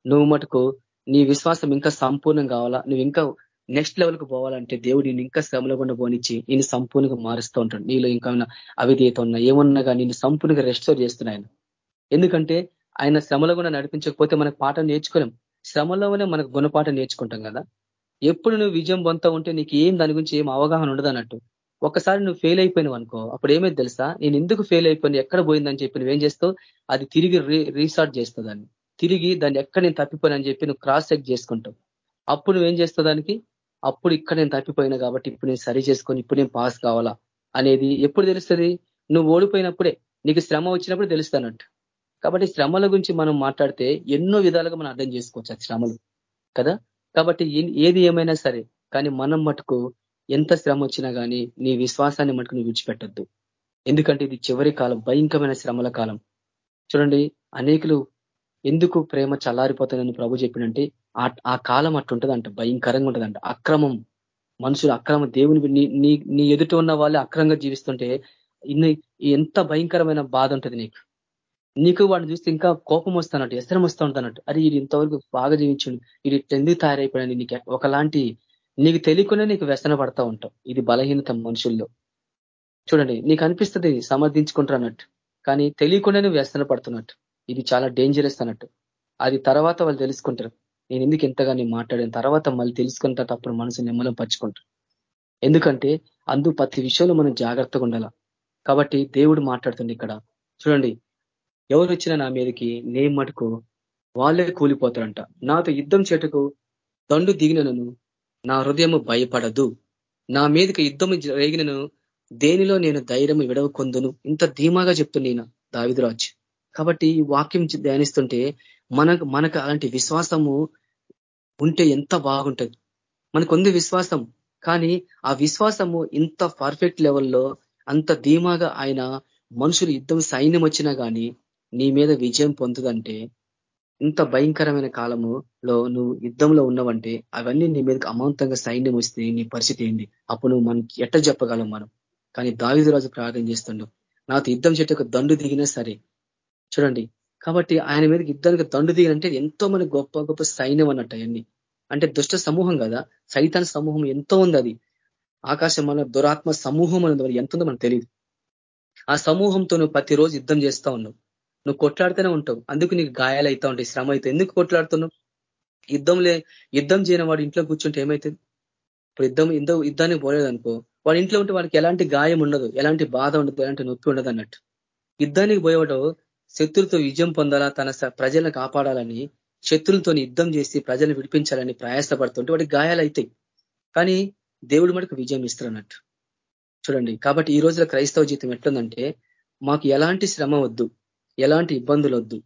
నువ్వు మటుకు నీ విశ్వాసం ఇంకా సంపూర్ణం కావాలా? నువ్వు ఇంకా నెక్స్ట్ లెవెల్కి పోవాలంటే దేవుడు నేను ఇంకా శ్రమలో గుండా పోనిచ్చి నేను సంపూర్ణంగా మారుస్తూ ఉంటాడు. నీలో ఇంకా అవిధేత ఉన్నా ఏమన్నా కానీ నేను సంపూర్ణంగా రెస్టోర్ చేస్తున్నాయను ఎందుకంటే ఆయన శ్రమలో కూడా నడిపించకపోతే మనకు పాఠం నేర్చుకోలేం. శ్రమలోనే మనకు గుణపాఠం నేర్చుకుంటాం కదా. ఎప్పుడు నువ్వు విజయం పొందుతా ఉంటే నీకు ఏం దాని గురించి ఏం అవగాహన ఉండదు అన్నట్టు. ఒకసారి నువ్వు ఫెయిల్ అయిపోయినావు అనుకో అప్పుడు ఏమైంది తెలుసా? నేను ఎందుకు ఫెయిల్ అయిపోయినా ఎక్కడ పోయిందని చెప్పి నువ్వేం చేస్తావు? అది తిరిగి రీసార్ట్ చేస్తావు దాన్ని. తిరిగి దాన్ని ఎక్కడ నేను తప్పిపోయినా అని చెప్పి నువ్వు క్రాస్ చెక్ చేసుకుంటావు. అప్పుడు నువ్వేం చేస్తావు దానికి? అప్పుడు ఇక్కడ నేను తప్పిపోయినా కాబట్టి ఇప్పుడు నేను సరి చేసుకొని ఇప్పుడు నేను పాస్ కావాలా? అనేది ఎప్పుడు తెలుస్తుంది? నువ్వు ఓడిపోయినప్పుడే నీకు శ్రమ వచ్చినప్పుడు తెలుస్తానట్టు కాబట్టి శ్రమల గురించి మనం మాట్లాడితే ఎన్నో విధాలుగా మనం అర్థం చేసుకోవచ్చు ఆ శ్రమలు కదా? కాబట్టి ఏది ఏమైనా సరే కానీ మనం మటుకు ఎంత శ్రమ వచ్చినా కానీ నీ విశ్వాసాన్ని మటుకు నువ్వు విడిచిపెట్టద్దు. ఎందుకంటే ఇది చివరి కాలం భయంకరమైన శ్రమల కాలం. చూడండి అనేకులు ఎందుకు ప్రేమ చల్లారిపోతుందని ప్రభు చెప్పినంటే ఆ కాలం అట్టుంటదంట భయంకరంగా ఉంటుందంట. అక్రమం మనుషులు అక్రమ దేవుని నీ నీ ఎదుట ఉన్న వాళ్ళే అక్రమంగా జీవిస్తుంటే ఇన్ని ఎంత భయంకరమైన బాధ ఉంటుంది నీకు. నీకు వాడిని చూస్తే ఇంకా కోపం వస్తానట్టు ఎసరం వస్తూ ఉంటానట్టు అరే ఇది ఇంతవరకు బాగా జీవించండి. ఇది ఎందుకు తయారైపోయాడు నీకు ఒకలాంటి నీకు తెలియకుండా నీకు వ్యసన పడతా ఉంటావు. ఇది బలహీనత మనుషుల్లో. చూడండి నీకు అనిపిస్తుంది సమర్థించుకుంటారు అన్నట్టు. కానీ తెలియకుండానే వ్యసన పడుతున్నట్టు. ఇది చాలా డేంజరస్ అన్నట్టు. అది తర్వాత వాళ్ళు తెలుసుకుంటారు. నేను ఎందుకు ఎంతగా నేను మాట్లాడిన? తర్వాత మళ్ళీ తెలుసుకున్న తర్వాత అప్పుడు మనసు నిమ్మలం పరుచుకుంటారు ఎందుకంటే అందు ప్రతి విషయంలో మనం జాగ్రత్తగా ఉండాల. కాబట్టి దేవుడు మాట్లాడుతుంది ఇక్కడ. చూడండి ఎవరు వచ్చినా నా మీదకి నేను మటుకు వాళ్ళే కూలిపోతారంట. నాతో యుద్ధం చెట్టుకు దండు దిగినను నా హృదయము భయపడదు. నా మీదకి యుద్ధం రేగినను దేనిలో నేను ధైర్యం విడవకొందును? ఇంత ధీమాగా చెప్తున్నా దావిదరాజ్. కాబట్టి ఈ వాక్యం ధ్యానిస్తుంటే మనకు మనకు అలాంటి విశ్వాసము ఉంటే ఎంత బాగుంటుంది. మనకుంది విశ్వాసం కానీ ఆ విశ్వాసము ఇంత పర్ఫెక్ట్ లెవెల్లో అంత ధీమాగా ఆయన మనుషులు యుద్ధం సైన్యం వచ్చినా కానీ నీ మీద విజయం పొందుదంటే ఇంత భయంకరమైన కాలములో నువ్వు యుద్ధంలో ఉన్నావంటే అవన్నీ నీ మీదకి అమాంతంగా సైన్యం వస్తే నీ పరిస్థితి ఏంది? అప్పుడు నువ్వు మనకి ఎట్ట చెప్పగలం మనం? కానీ రాజు ప్రార్థన చేస్తుండవు నాతో యుద్ధం చెట్టుకు దండు దిగినా సరే. చూడండి కాబట్టి ఆయన మీదకి యుద్ధానికి దండు దిగినంటే ఎంతో మంది గొప్ప గొప్ప సైన్యం అన్నట్టు అవన్నీ. అంటే దుష్ట సమూహం కదా సైతాన్ సమూహం ఎంతో ఉంది అది. ఆకాశం మన దురాత్మ సమూహం అనేది ఎంత ఉందో మనకు తెలియదు ఆ సమూహంతో నువ్వు ప్రతిరోజు యుద్ధం చేస్తా ఉన్నావు. నువ్వు కొట్లాడుతూనే ఉంటావు. అందుకు నీకు గాయాలు అవుతా ఉంటాయి శ్రమ అయితే ఎందుకు కొట్లాడుతున్నావు? యుద్ధంలే యుద్ధం చేయని వాడు ఇంట్లో కూర్చుంటే ఏమవుతుంది ఇప్పుడు యుద్ధం యుద్ధం యుద్ధానికి పోలేదు అనుకో వాడి ఇంట్లో ఉంటే వాడికి ఎలాంటి గాయం ఉండదు ఎలాంటి బాధ ఉండదు ఎలాంటి నొప్పి ఉండదు అన్నట్టు. యుద్ధానికి పోయేవాడు శత్రులతో విజయం పొందాలా తన ప్రజలను కాపాడాలని శత్రులతో యుద్ధం చేసి ప్రజలను విడిపించాలని ప్రయాసపడుతుంటే వాడికి గాయాలు అవుతాయి కానీ దేవుడు మటుకు విజయం ఇస్తున్నట్టు చూడండి కాబట్టి ఈ రోజుల క్రైస్తవ జీవితం ఎట్లుందంటే మాకు ఎలాంటి శ్రమ వద్దు. ఎలాంటి ఇబ్బందులు వద్దు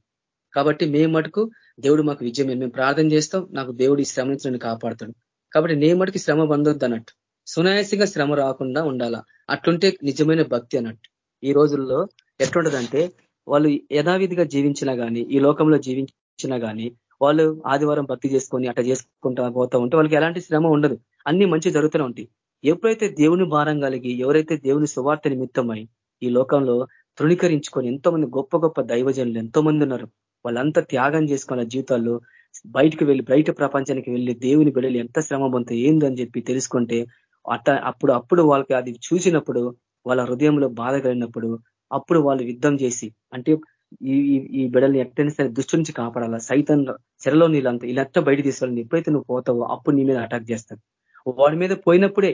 కాబట్టి మేము మటుకు దేవుడు మాకు విజయం మేము ప్రార్థన చేస్తాం నాకు దేవుడు ఈ శ్రమ నుంచి కాపాడుతాడు. కాబట్టి నేను మటుకు శ్రమ పొందొద్దు అన్నట్టు. సునాయాసంగా శ్రమ రాకుండా ఉండాలా? అట్లుంటే నిజమైన భక్తి అన్నట్టు. ఈ రోజుల్లో ఎట్లుంటదంటే వాళ్ళు యథావిధిగా జీవించినా కానీ ఈ లోకంలో జీవించినా కానీ వాళ్ళు ఆదివారం భక్తి చేసుకొని అట్లా చేసుకుంటా పోతా ఉంటే వాళ్ళకి ఎలాంటి శ్రమ ఉండదు. అన్ని మంచి జరుగుతూనే ఉంటాయి. ఎప్పుడైతే దేవుని భారం కలిగి ఎవరైతే దేవుని సువార్త నిమిత్తమై ఈ లోకంలో తృణీకరించుకొని ఎంతో మంది గొప్ప గొప్ప దైవజనులు ఎంతో మంది ఉన్నారు. వాళ్ళంతా త్యాగం చేసుకున్న జీవితాల్లో బయటకు వెళ్ళి బయట ప్రపంచానికి వెళ్ళి దేవుని బిడ్డలు ఎంత శ్రమ పొందుతా ఏందని చెప్పి తెలుసుకుంటే అట్ట అప్పుడు అప్పుడు వాళ్ళకి అది చూసినప్పుడు వాళ్ళ హృదయంలో బాధ కలిగినప్పుడు అప్పుడు వాళ్ళు యుద్ధం చేసి అంటే ఈ ఈ బిడల్ని ఎట్టని సరే దృష్టి నుంచి కాపాడాలా? సైతం చెరలో నీళ్ళంతా ఇలా బయట తీసుకోవాలని ఎప్పుడైతే నువ్వు పోతావో అప్పుడు నీ మీద అటాక్ చేస్తాడు వాడి మీద పోయినప్పుడే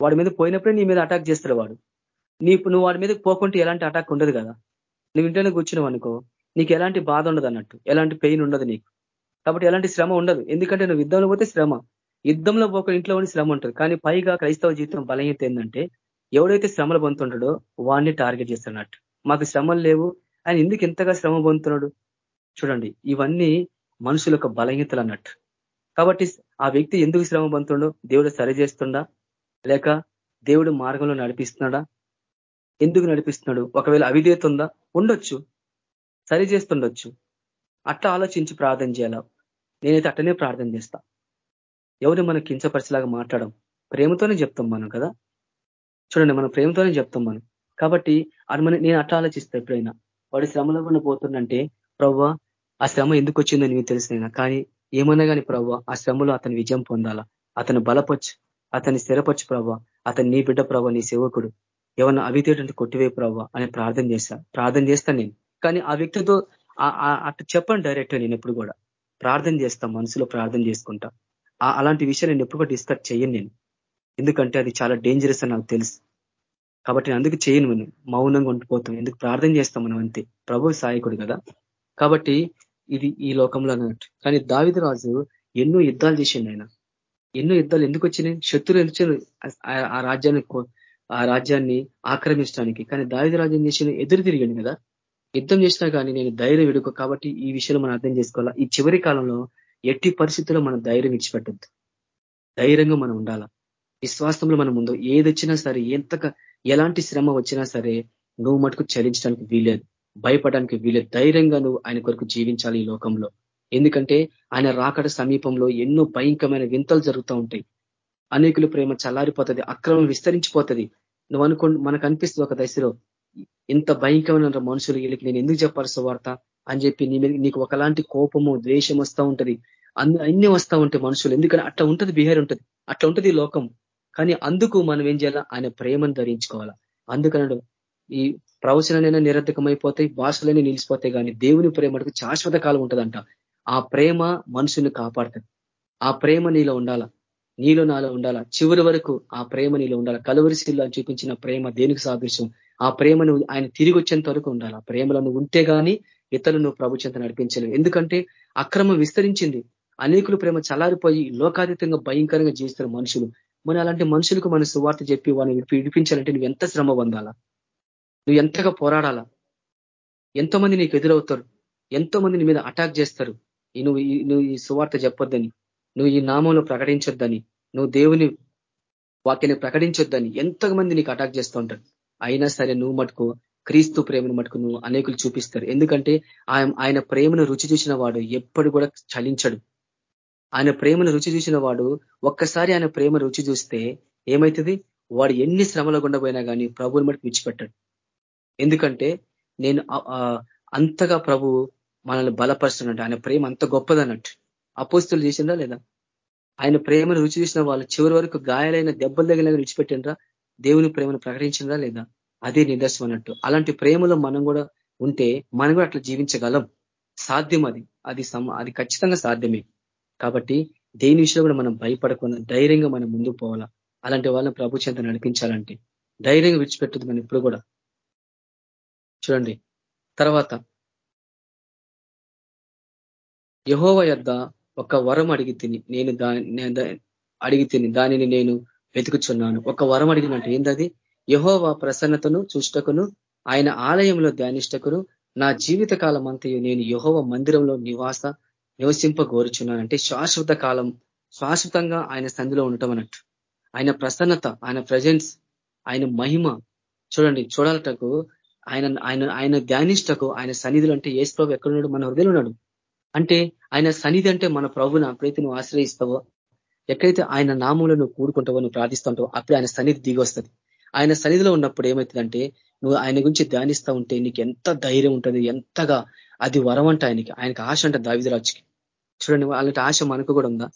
వాడి మీద పోయినప్పుడే నీ మీద అటాక్ చేస్తాడు వాడు. నీకు నువ్వు వాడి మీదకి పోకుంటే ఎలాంటి అటాక్ ఉండదు కదా. నువ్వు ఇంట్లోనే కూర్చున్నావు అనుకో నీకు ఎలాంటి బాధ ఉండదు అన్నట్టు ఎలాంటి పెయిన్ ఉండదు నీకు. కాబట్టి ఎలాంటి శ్రమ ఉండదు. ఎందుకంటే నువ్వు యుద్ధంలో పోతే శ్రమ. యుద్ధంలో పోక ఇంట్లో ఉండి శ్రమ ఉంటుంది. కానీ పైగా క్రైస్తవ జీవితం బలహీనత ఏంటంటే ఎవడైతే శ్రమలు పొందుతుంటాడో వాడిని టార్గెట్ చేస్తున్నట్టు మాకు శ్రమలు లేవు. ఆయన ఎందుకు ఎంతగా శ్రమ పొందుతున్నాడు? చూడండి. ఇవన్నీ మనుషుల యొక్క బలహీతలు అన్నట్టు. కాబట్టి ఆ వ్యక్తి ఎందుకు శ్రమ పొందుతుండో దేవుడు సరి చేస్తుండా? లేక దేవుడు మార్గంలో నడిపిస్తున్నాడా? ఎందుకు నడిపిస్తున్నాడు? ఒకవేళ అవిధేత ఉందా? ఉండొచ్చు. సరి చేస్తుండొచ్చు. అట్లా ఆలోచించి ప్రార్థన చేయాల? నేనైతే అట్టనే ప్రార్థన చేస్తా. ఎవరు మనం కించపరిచేలాగా మాట్లాడడం ప్రేమతోనే చెప్తాం మనం కదా? చూడండి మనం ప్రేమతోనే చెప్తాం మనం. కాబట్టి అది మన నేను అట్లా ఆలోచిస్తా ఎప్పుడైనా. వాడు శ్రమలో కూడా పోతుందంటే ప్రవ్వ ఆ శ్రమ ఎందుకు వచ్చిందో నీకు తెలిసిన కానీ ఏమన్నా కానీ ప్రవ్వ ఆ శ్రమలో అతని విజయం పొందాలా? అతను బలపచ్చు అతన్ని స్థిరపచ్చు ప్రవ్వ. అతను నీ బిడ్డ ప్రవ్వ నీ సేవకుడు. ఏమన్నా అవితేటంటే కొట్టివే ప్రభావ అని ప్రార్థన చేశా ప్రార్థన చేస్తాను నేను. కానీ ఆ వ్యక్తితో అట్లా చెప్పండి డైరెక్ట్ నేను ఎప్పుడు కూడా. ప్రార్థన చేస్తా మనసులో ప్రార్థన చేసుకుంటా. అలాంటి విషయం నేను ఎప్పుడు కూడా డిస్కస్ చేయను నేను. ఎందుకంటే అది చాలా డేంజరస్ అని నాకు తెలుసు. కాబట్టి నేను అందుకు చేయను మనం. మౌనంగా ఉండిపోతాం. ఎందుకు ప్రార్థన చేస్తాం మనం అంతే. ప్రభు సాయకుడు కదా. కాబట్టి ఇది ఈ లోకంలో అన్నట్టు. కానీ దావిద రాజు ఎన్నో యుద్ధాలు చేసిండు ఆయన. ఎన్నో యుద్ధాలు ఎందుకు వచ్చినాయి? శత్రులు ఎందుకు ఆ రాజ్యాన్ని ఆ రాజ్యాన్ని ఆక్రమించడానికి. కానీ దావిద రాజ్యం చేసిన ఎదురు తిరిగాడు కదా. యుద్ధం చేసినా కానీ నేను ధైర్యం విడుకో కాబట్టి ఈ విషయంలో మనం అర్థం చేసుకోవాలా? ఈ చివరి కాలంలో ఎట్టి పరిస్థితుల్లో మనం ధైర్యం ఇచ్చిపెట్టద్దు ధైర్యంగా మనం ఉండాలా? విశ్వాసంలో మనం ముందు ఏది వచ్చినా సరే ఎంత ఎలాంటి శ్రమ వచ్చినా సరే నువ్వు మటుకు చలించడానికి వీలేదు భయపడడానికి వీలేదు ధైర్యంగా నువ్వు ఆయన కొరకు జీవించాలి ఈ లోకంలో. ఎందుకంటే ఆయన రాకడ సమీపంలో ఎన్నో భయంకరమైన వింతలు జరుగుతూ ఉంటాయి. అనేకుల ప్రేమ చల్లారిపోతుంది అక్రమం విస్తరించిపోతుంది. నువ్వు అనుకో మనకు అనిపిస్తుంది ఒక దశలో ఇంత భయంకరమైన మనుషులు వీళ్ళకి నేను ఎందుకు చెప్పాలి సువార్త అని చెప్పి నీ మీద నీకు ఒకలాంటి కోపము ద్వేషం వస్తూ ఉంటది. అన్ని వస్తూ ఉంటాయి మనుషులు ఎందుకంటే అట్లా ఉంటుంది బిహేర్ ఉంటుంది. అట్లా ఉంటుంది లోకం. కానీ అందుకు మనం ఏం చేయాలా? ఆయన ప్రేమను ధరించుకోవాలా. అందుకనడు ఈ ప్రవచనైనా నిరర్థకమైపోతాయి భాషలైనా నిలిచిపోతాయి కానీ దేవుని ప్రేమకు శాశ్వత కాలం ఉంటుందంట. ఆ ప్రేమ మనుషుల్ని కాపాడుతుంది. ఆ ప్రేమ నీలో ఉండాలా? నీలో నాలో ఉండాలా? చివరి వరకు ఆ ప్రేమ నీలో ఉండాలా? కలవరిశిల్లో చూపించిన ప్రేమ దేనికి సాదృశ్యం? ఆ ప్రేమను ఆయన తిరిగి వచ్చేంత వరకు ఉండాలి? ఆ ఉంటే కానీ ఇతరులను ప్రభు నడిపించలేవు. ఎందుకంటే అక్రమం విస్తరించింది. అనేకులు ప్రేమ చలారిపోయి లోకాతీతంగా భయంకరంగా జీవిస్తున్న మనుషులు. మన అలాంటి మనుషులకు మన సువార్త చెప్పి వాళ్ళని విడిపించాలంటే నువ్వు ఎంత శ్రమ పొందాలా? నువ్వు ఎంతగా పోరాడాలా? ఎంతోమంది నీకు ఎదురవుతారు. ఎంతో మంది నీ మీద అటాక్ చేస్తారు. నువ్వు నువ్వు ఈ సువార్త చెప్పొద్దని. నువ్వు ఈ నామంలో ప్రకటించొద్దని నువ్వు దేవుని వాక్యాన్ని ప్రకటించొద్దని ఎంతమంది నీకు అటాక్ చేస్తూ ఉంటారు. అయినా సరే నువ్వు మటుకు క్రీస్తు ప్రేమను మటుకు నువ్వు అనేకులు చూపిస్తారు. ఎందుకంటే ఆయన ప్రేమను రుచి చూసిన వాడు ఎప్పుడు కూడా చలించడు. ఆయన ప్రేమను రుచి చూసిన వాడు ఒక్కసారి ఆయన ప్రేమ రుచి చూస్తే ఏమవుతుంది వాడు ఎన్ని శ్రమల గుండా పోయినా కానీ ప్రభువుని మటుకు విడిచిపెట్టాడు. ఎందుకంటే నేను అంతగా ప్రభు మనల్ని బలపరుస్తున్నట్టు ఆయన ప్రేమ అంత గొప్పదన్నట్టు. అపోస్తులు చేసిందా లేదా? ఆయన ప్రేమను రుచి చూసిన వాళ్ళు చివరి వరకు గాయాలైన దెబ్బల దగ్గర విడిచిపెట్టినరా దేవుని ప్రేమను ప్రకటించిందా లేదా? అదే నిదర్శనం అన్నట్టు. అలాంటి ప్రేమలో మనం కూడా ఉంటే మనం కూడా అట్లా జీవించగలం. సాధ్యం అది. అది అది ఖచ్చితంగా సాధ్యమే. కాబట్టి దేని విషయంలో కూడా మనం భయపడకుండా ధైర్యంగా మనం ముందుకు పోవాలా? అలాంటి వాళ్ళని ప్రభు చెంత నడిపించాలంటే ధైర్యంగా విడిచిపెట్టదు మనం ఇప్పుడు కూడా. చూడండి. తర్వాత యహోవ యొద్ ఒక వరం అడిగి తిని నేను అడిగి తిని దానిని నేను వెతుకుచున్నాను. ఒక వరం అడిగినట్టు ఏందది? యహోవా ప్రసన్నతను చూష్టకును ఆయన ఆలయంలో ధ్యానిష్టకును నా జీవిత కాలం అంతయు నేను యహోవ మందిరంలో నివాస నివసింప కోరుచున్నానంటే శాశ్వత కాలం శాశ్వతంగా ఆయన సంధిలో ఉండటం అన్నట్టు ఆయన ప్రసన్నత ఆయన ప్రజెన్స్ ఆయన మహిమ. చూడండి చూడాలటకు ఆయన ఆయన ఆయన ధ్యానిష్టకు ఆయన సన్నిధులు అంటే ఏ ఎక్కడ ఎక్కడున్నాడు మన హృదయలు ఉన్నాడు. అంటే ఆయన సన్నిధి అంటే మన ప్రభుని ఎప్పుడైతే నువ్వు ఆశ్రయిస్తావో ఎక్కడైతే ఆయన నామంలో నువ్వు కూడుకుంటావో నువ్వు ప్రార్థిస్తుంటావో అప్పుడు ఆయన సన్నిధి దిగి వస్తుంది ఆయన సన్నిధిలో ఉన్నప్పుడు ఏమవుతుందంటే నువ్వు ఆయన గురించి ధ్యానిస్తూ ఉంటే నీకు ఎంత ధైర్యం ఉంటుంది ఎంతగా అది వరం అంట ఆయనకి ఆయనకి ఆశ అంట దావిదరాజుకి చూడండి అలాంటి ఆశ మనకు కూడా ఉందా?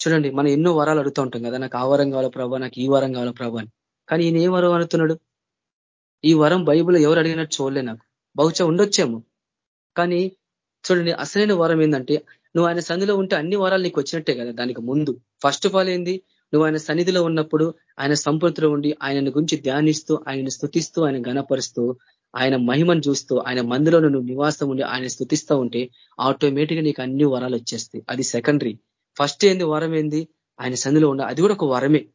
చూడండి మనం ఎన్నో వరాలు అడుగుతూ ఉంటాం కదా నాకు ఆ వరం కావాల ప్రభా నాకు ఈ వరం కావాల ప్రభా అని. కానీ ఈయన ఏ వరం అడుగుతున్నాడు? ఈ వరం బైబుల్ ఎవరు అడిగినట్టు చూడలే నాకు. బహుశా ఉండొచ్చేమో. కానీ చూడండి అసలైన వరం ఏంటంటే నువ్వు ఆయన సన్నిధిలో ఉంటే అన్ని వరాలు నీకు వచ్చినట్టే కదా దానికి ముందు. ఫస్ట్ ఆఫ్ ఆల్ ఏంది? నువ్వు ఆయన సన్నిధిలో ఉన్నప్పుడు ఆయన సంపూర్తిలో ఉండి ఆయన గురించి ధ్యానిస్తూ ఆయనను స్థుతిస్తూ ఆయన గణపరుస్తూ ఆయన మహిమను చూస్తూ ఆయన మందిలో నువ్వు నివాసం ఉండి ఆయన స్థుతిస్తూ ఉంటే ఆటోమేటిక్గా నీకు అన్ని వరాలు వచ్చేస్తాయి. అది సెకండరీ ఫస్ట్ ఏంది? వరం ఏంది? ఆయన సంధిలో ఉండ అది కూడా ఒక వరమే.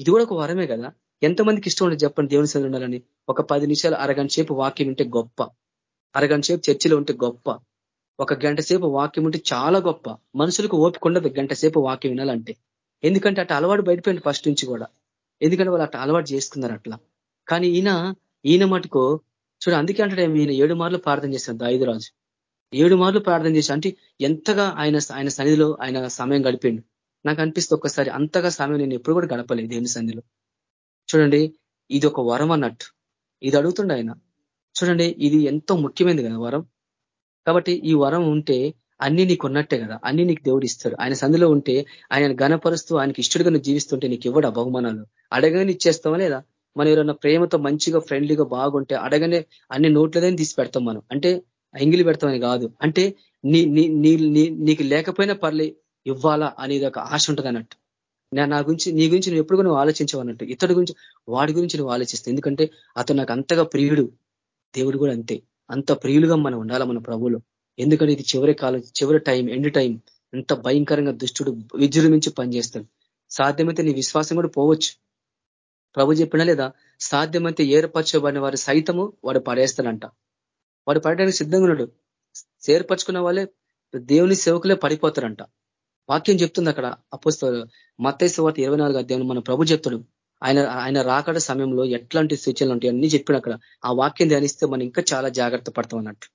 ఇది కూడా ఒక వరమే కదా? ఎంతమందికి ఇష్టం ఉండదు చెప్పండి దేవుని సందులో ఉండాలని? ఒక పది నిమిషాలు అరగంట సేపు వాక్యం ఉంటే గొప్ప. అరగంట సేపు చర్చిలో ఉంటే గొప్ప. ఒక గంట సేపు వాక్యం ఉంటే చాలా గొప్ప. మనుషులకు ఓపిక ఉండదు గంట సేపు వాక్యం వినాలంటే. ఎందుకంటే అట్లా అలవాటు బయటపోయింది ఫస్ట్ నుంచి కూడా. ఎందుకంటే వాళ్ళు అట్లా అలవాటు చేసుకున్నారు అట్లా. కానీ ఈయన ఈయన మటుకు చూడ అందుకే అంటే ఈయన ఏడు మార్లు ప్రార్థన చేశారు దాయుధరాజు ఏడు మార్లు ప్రార్థన చేసి అంటే ఎంతగా ఆయన ఆయన సన్నిధిలో ఆయన సమయం గడిపిండు. నాకు అనిపిస్తే ఒక్కసారి అంతగా సమయం నేను ఎప్పుడు కూడా గడపలేదు దేవుని సన్నిధిలో. చూడండి ఇది ఒక వరం అన్నట్టు. ఇది అడుగుతుండే ఆయన. చూడండి ఇది ఎంతో ముఖ్యమైనది కదా వరం. కాబట్టి ఈ వరం ఉంటే అన్ని నీకు ఉన్నట్టే కదా. అన్ని నీకు దేవుడు ఇస్తాడు. ఆయన సంధిలో ఉంటే ఆయన గణపరుస్తూ ఆయనకి ఇష్టడుగా నువ్వు జీవిస్తుంటే నీకు ఇవ్వడా బహుమానాలు. అడగని ఇచ్చేస్తావా లేదా? మనం ఎవరైనా ప్రేమతో మంచిగా ఫ్రెండ్లీగా బాగుంటే అడగనే అన్ని నోట్లదని తీసి పెడతాం మనం. అంటే ఎంగిలి పెడతామని కాదు. అంటే నీ నీకు లేకపోయినా పర్లే ఇవ్వాలా అనేది ఒక ఆశ ఉంటుంది అన్నట్టు. నా గురించి నీ గురించి నువ్వు ఎప్పుడు నువ్వు ఆలోచించవన్నట్టు ఇతడి గురించి వాడి గురించి నువ్వు ఆలోచిస్తావు. ఎందుకంటే అతను నాకు అంతగా ప్రియుడు. దేవుడు కూడా అంతే. అంత ప్రియులుగా మనం ఉండాల మన ప్రభువులు? ఎందుకంటే ఇది చివరి కాలం చివరి టైం ఎండ్ టైం. ఎంత భయంకరంగా దుష్టుడు విజృంభించి పనిచేస్తాడు. సాధ్యమైతే నీ విశ్వాసం కూడా పోవచ్చు. ప్రభు చెప్పినా లేదా? సాధ్యమైతే ఏర్పరచబడిన వారి సైతము వాడు పడేస్తాడంట. వాడు పడడానికి సిద్ధంగా ఉన్నాడు. ఏర్పరచుకున్న వాళ్ళే దేవుని సేవకులే పడిపోతారంట. వాక్యం చెప్తుంది అక్కడ అపోస్త మత్తైసు వాటి ఇరవై నాలుగు అధ్యాయులు మన ప్రభు చెప్తాడు. ఆయన ఆయన రాకడ సమయంలో ఎట్లాంటి సూచనలు ఉంటాయి అన్ని చెప్పిన అక్కడ. ఆ వాక్యం ధ్యానిస్తే మనం ఇంకా చాలా జాగ్రత్త పడతాం అన్నట్టు.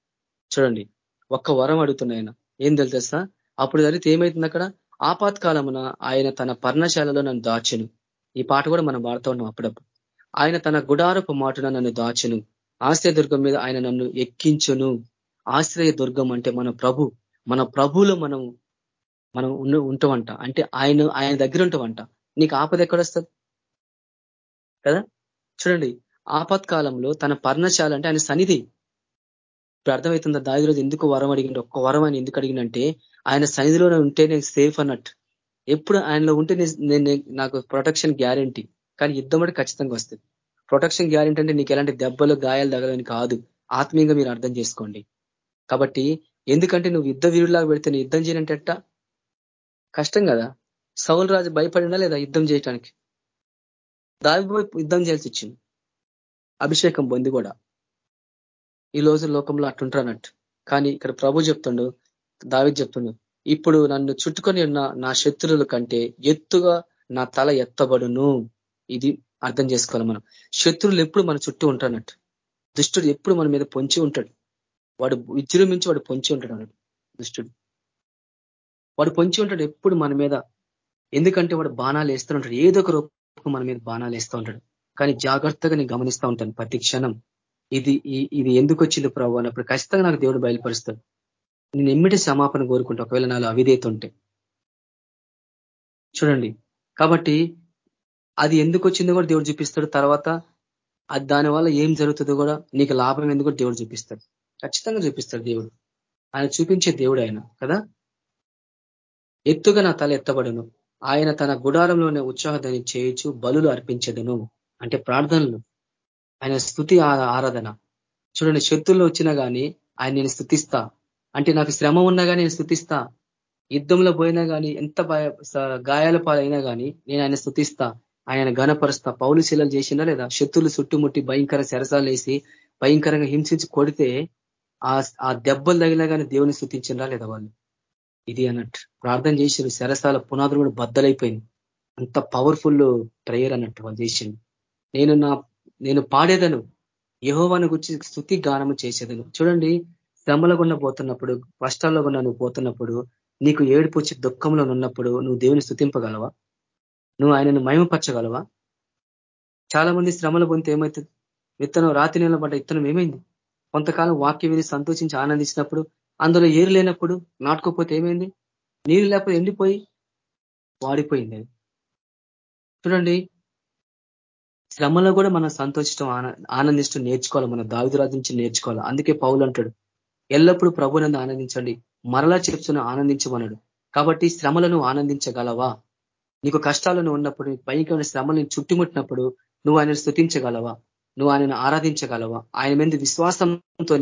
చూడండి ఒక్క వరం అడుగుతున్నాయన ఆయన. ఏం తెలుసా అప్పుడు జరిగితే ఏమవుతుంది అక్కడ? ఆపాత్కాలమున ఆయన తన పర్ణశాలలో నన్ను దాచెను. ఈ పాట కూడా మనం వాడుతూ ఉన్నాం అప్పుడప్పుడు. ఆయన తన గుడారపు మాటున నన్ను దాచెను. ఆశ్రయ దుర్గం మీద ఆయన నన్ను ఎక్కించును. ఆశ్రయ దుర్గం అంటే మన ప్రభు మన ప్రభులో మనం మనం ఉంటామంట. అంటే ఆయన ఆయన దగ్గర ఉంటామంట. నీకు ఆపద ఎక్కడొస్తుంది కదా? చూడండి ఆపత్కాలంలో తన పర్ణశాల అంటే ఆయన సన్నిధి. ఇప్పుడు అర్థమవుతుందా? దాది రోజు ఎందుకు వరం అడిగిండు? ఒక్క వరం అని ఎందుకు అడిగినంటే ఆయన సన్నిధిలో ఉంటే నేను సేఫ్ అన్నట్టు. ఎప్పుడు ఆయనలో ఉంటే నేను నాకు ప్రొటెక్షన్ గ్యారంటీ కానీ యుద్ధం అంటే ఖచ్చితంగా వస్తుంది. ప్రొటెక్షన్ గ్యారంటీ అంటే నీకు ఎలాంటి దెబ్బలు గాయాలు తగలని కాదు. ఆత్మీయంగా మీరు అర్థం చేసుకోండి. కాబట్టి ఎందుకంటే నువ్వు యుద్ధ వీరులాగా పెడితే యుద్ధం చేయనంటే ఎట్టా? కష్టం కదా? సౌల్ రాజు భయపడినా లేదా యుద్ధం చేయటానికి? దావిపోయి యుద్ధం చేయాల్సి వచ్చింది. అభిషేకం పొంది కూడా. ఈ రోజు లోకంలో అట్టుంటారన్నట్టు కానీ ఇక్కడ ప్రభు చెప్తుండు దావి చెప్తుండు ఇప్పుడు నన్ను చుట్టుకొని ఉన్న నా శత్రువుల కంటే ఎత్తుగా నా తల ఎత్తబడును. ఇది అర్థం చేసుకోవాలి మనం. శత్రువులు ఎప్పుడు మన చుట్టూ ఉంటానట్టు దుష్టుడు ఎప్పుడు మన మీద పొంచి ఉంటాడు. వాడు విజృంభించి వాడు పొంచి ఉంటాడు అన్నాడు దుష్టుడు. వాడు పొంచి ఉంటాడు ఎప్పుడు మన మీద. ఎందుకంటే వాడు బాణాలు వేస్తూ ఉంటాడు. ఏదో ఒక మన మీద బాణాలు వేస్తూ ఉంటాడు. కానీ జాగ్రత్తగా నేను గమనిస్తూ ఉంటాను ప్రతి క్షణం. ఇది ఇది ఎందుకు వచ్చింది ప్రభు అన్నప్పుడు ఖచ్చితంగా నాకు దేవుడు బయలుపరుస్తాడు. నేను ఎమ్మిటి సమాపణ కోరుకుంటా ఒకవేళ నాలో అవిధేత ఉంటే. చూడండి. కాబట్టి అది ఎందుకు వచ్చిందో కూడా దేవుడు చూపిస్తాడు. తర్వాత అది దానివల్ల ఏం జరుగుతుందో కూడా నీకు లాభం ఎందుకు దేవుడు చూపిస్తాడు. ఖచ్చితంగా చూపిస్తాడు దేవుడు. ఆయన చూపించే దేవుడు ఆయన కదా? ఎత్తుగా నా తల ఎత్తబడును. ఆయన తన గుడారంలోనే ఉత్సాహదని చేయొచ్చు బలులు అర్పించదును అంటే ప్రార్థనలు. ఆయన స్థుతి ఆరాధన. చూడండి శత్రుల్లో వచ్చినా కానీ ఆయన నేను స్థుతిస్తా. అంటే నాకు శ్రమ ఉన్నా కానీ నేను స్థుతిస్తా. యుద్ధంలో పోయినా కానీ ఎంత గాయాల పాలైనా కానీ నేను ఆయన స్థుతిస్తా. ఆయన ఘనపరుస్తా. పౌలు శిలలు చేసినా లేదా? శత్రులు చుట్టుముట్టి భయంకర శరసాలు వేసి భయంకరంగా హింసించి కొడితే ఆ దెబ్బలు తగినా కానీ దేవుని స్థుతించినరా లేదా వాళ్ళు? ఇది అన్నట్టు. ప్రార్థన చేసిన శరసాల పునాదులు కూడా బద్దలైపోయింది. అంత పవర్ఫుల్ ప్రేయర్ అన్నట్టు వాళ్ళు చేసింది నేను నా నేను పాడేదను. యహోవాను గురించి స్థుతి గానము చేసేదను. చూడండి శ్రమలో గున్న పోతున్నప్పుడు కష్టాల్లో గున్న నువ్వు పోతున్నప్పుడు నీకు ఏడుపు వచ్చి దుఃఖంలో ఉన్నప్పుడు నువ్వు దేవుని స్థుతింపగలవా నువ్వు ఆయనను మయమపరచగలవా చాలా మంది శ్రమలు పొందితే ఏమవుతుంది విత్తనం రాతి నెల పడ్డ విత్తనం ఏమైంది? కొంతకాలం వాక్యం విని సంతోషించి ఆనందించినప్పుడు అందులో ఏరు లేనప్పుడు నాటుకోపోతే ఏమైంది? నీరు లేకపోతే ఎండిపోయి వాడిపోయింది చూడండి శ్రమలో కూడా మనం సంతోషించడం ఆనందించడం నేర్చుకోవాలి మన దావిదురాజు నుంచి నేర్చుకోవాలి. అందుకే పౌలు అంటాడు ఎల్లప్పుడూ ప్రభునందు ఆనందించండి మరలా చెప్తున్న ఆనందించమన్నాడు. కాబట్టి శ్రమలను ఆనందించగలవా? నీకు కష్టాలను ఉన్నప్పుడు నీకు భయంకరమైన శ్రమలను చుట్టుముట్టినప్పుడు నువ్వు ఆయనను స్థుతించగలవా నువ్వు ఆయనను ఆరాధించగలవా? ఆయన మీద విశ్వాసంతో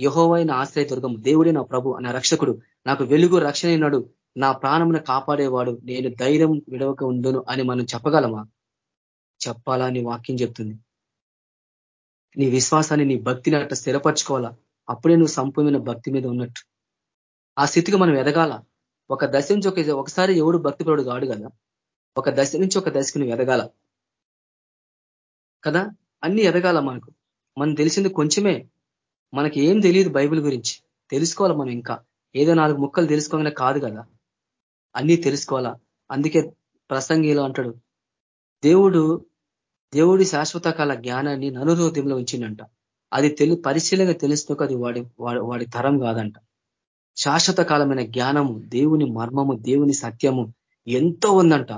యహోవైన ఆశ్రయ దుర్గం దేవుడే నా ప్రభు నా రక్షకుడు. నాకు వెలుగు రక్షణ నా ప్రాణమును కాపాడేవాడు నేను ధైర్యం విడవక ఉండును అని మనం చెప్పగలమా? చెప్పాలా అని వాక్యం చెప్తుంది. నీ విశ్వాసాన్ని నీ భక్తిని అట్లా స్థిరపరచుకోవాలా? అప్పుడే నువ్వు సంపూర్ణమైన భక్తి మీద ఉన్నట్టు. ఆ స్థితికి మనం ఎదగాల? ఒక దశ నుంచి ఒక ఒకసారి ఎవడు భక్తిపరుడు కాడు కదా? ఒక దశ నుంచి ఒక దశకు నువ్వు ఎదగాల? కదా? అన్ని ఎదగాల మనకు? మనం తెలిసింది కొంచెమే. మనకి ఏం తెలియదు బైబిల్ గురించి. తెలుసుకోవాలి మనం ఇంకా? ఏదో నాలుగు ముక్కలు తెలుసుకోగానే కాదు కదా? అన్నీ తెలుసుకోవాలా? అందుకే ప్రసంగిలో అంటాడు. దేవుడు దేవుడి శాశ్వత కాల జ్ఞానాన్ని నలురోధ్యంలో ఉంచిందంట అది తెలి పరిశీలంగా తెలుస్తూ అది వాడి వాడి తరం కాదంట. శాశ్వత కాలమైన జ్ఞానము దేవుని మర్మము దేవుని సత్యము ఎంతో ఉందంట.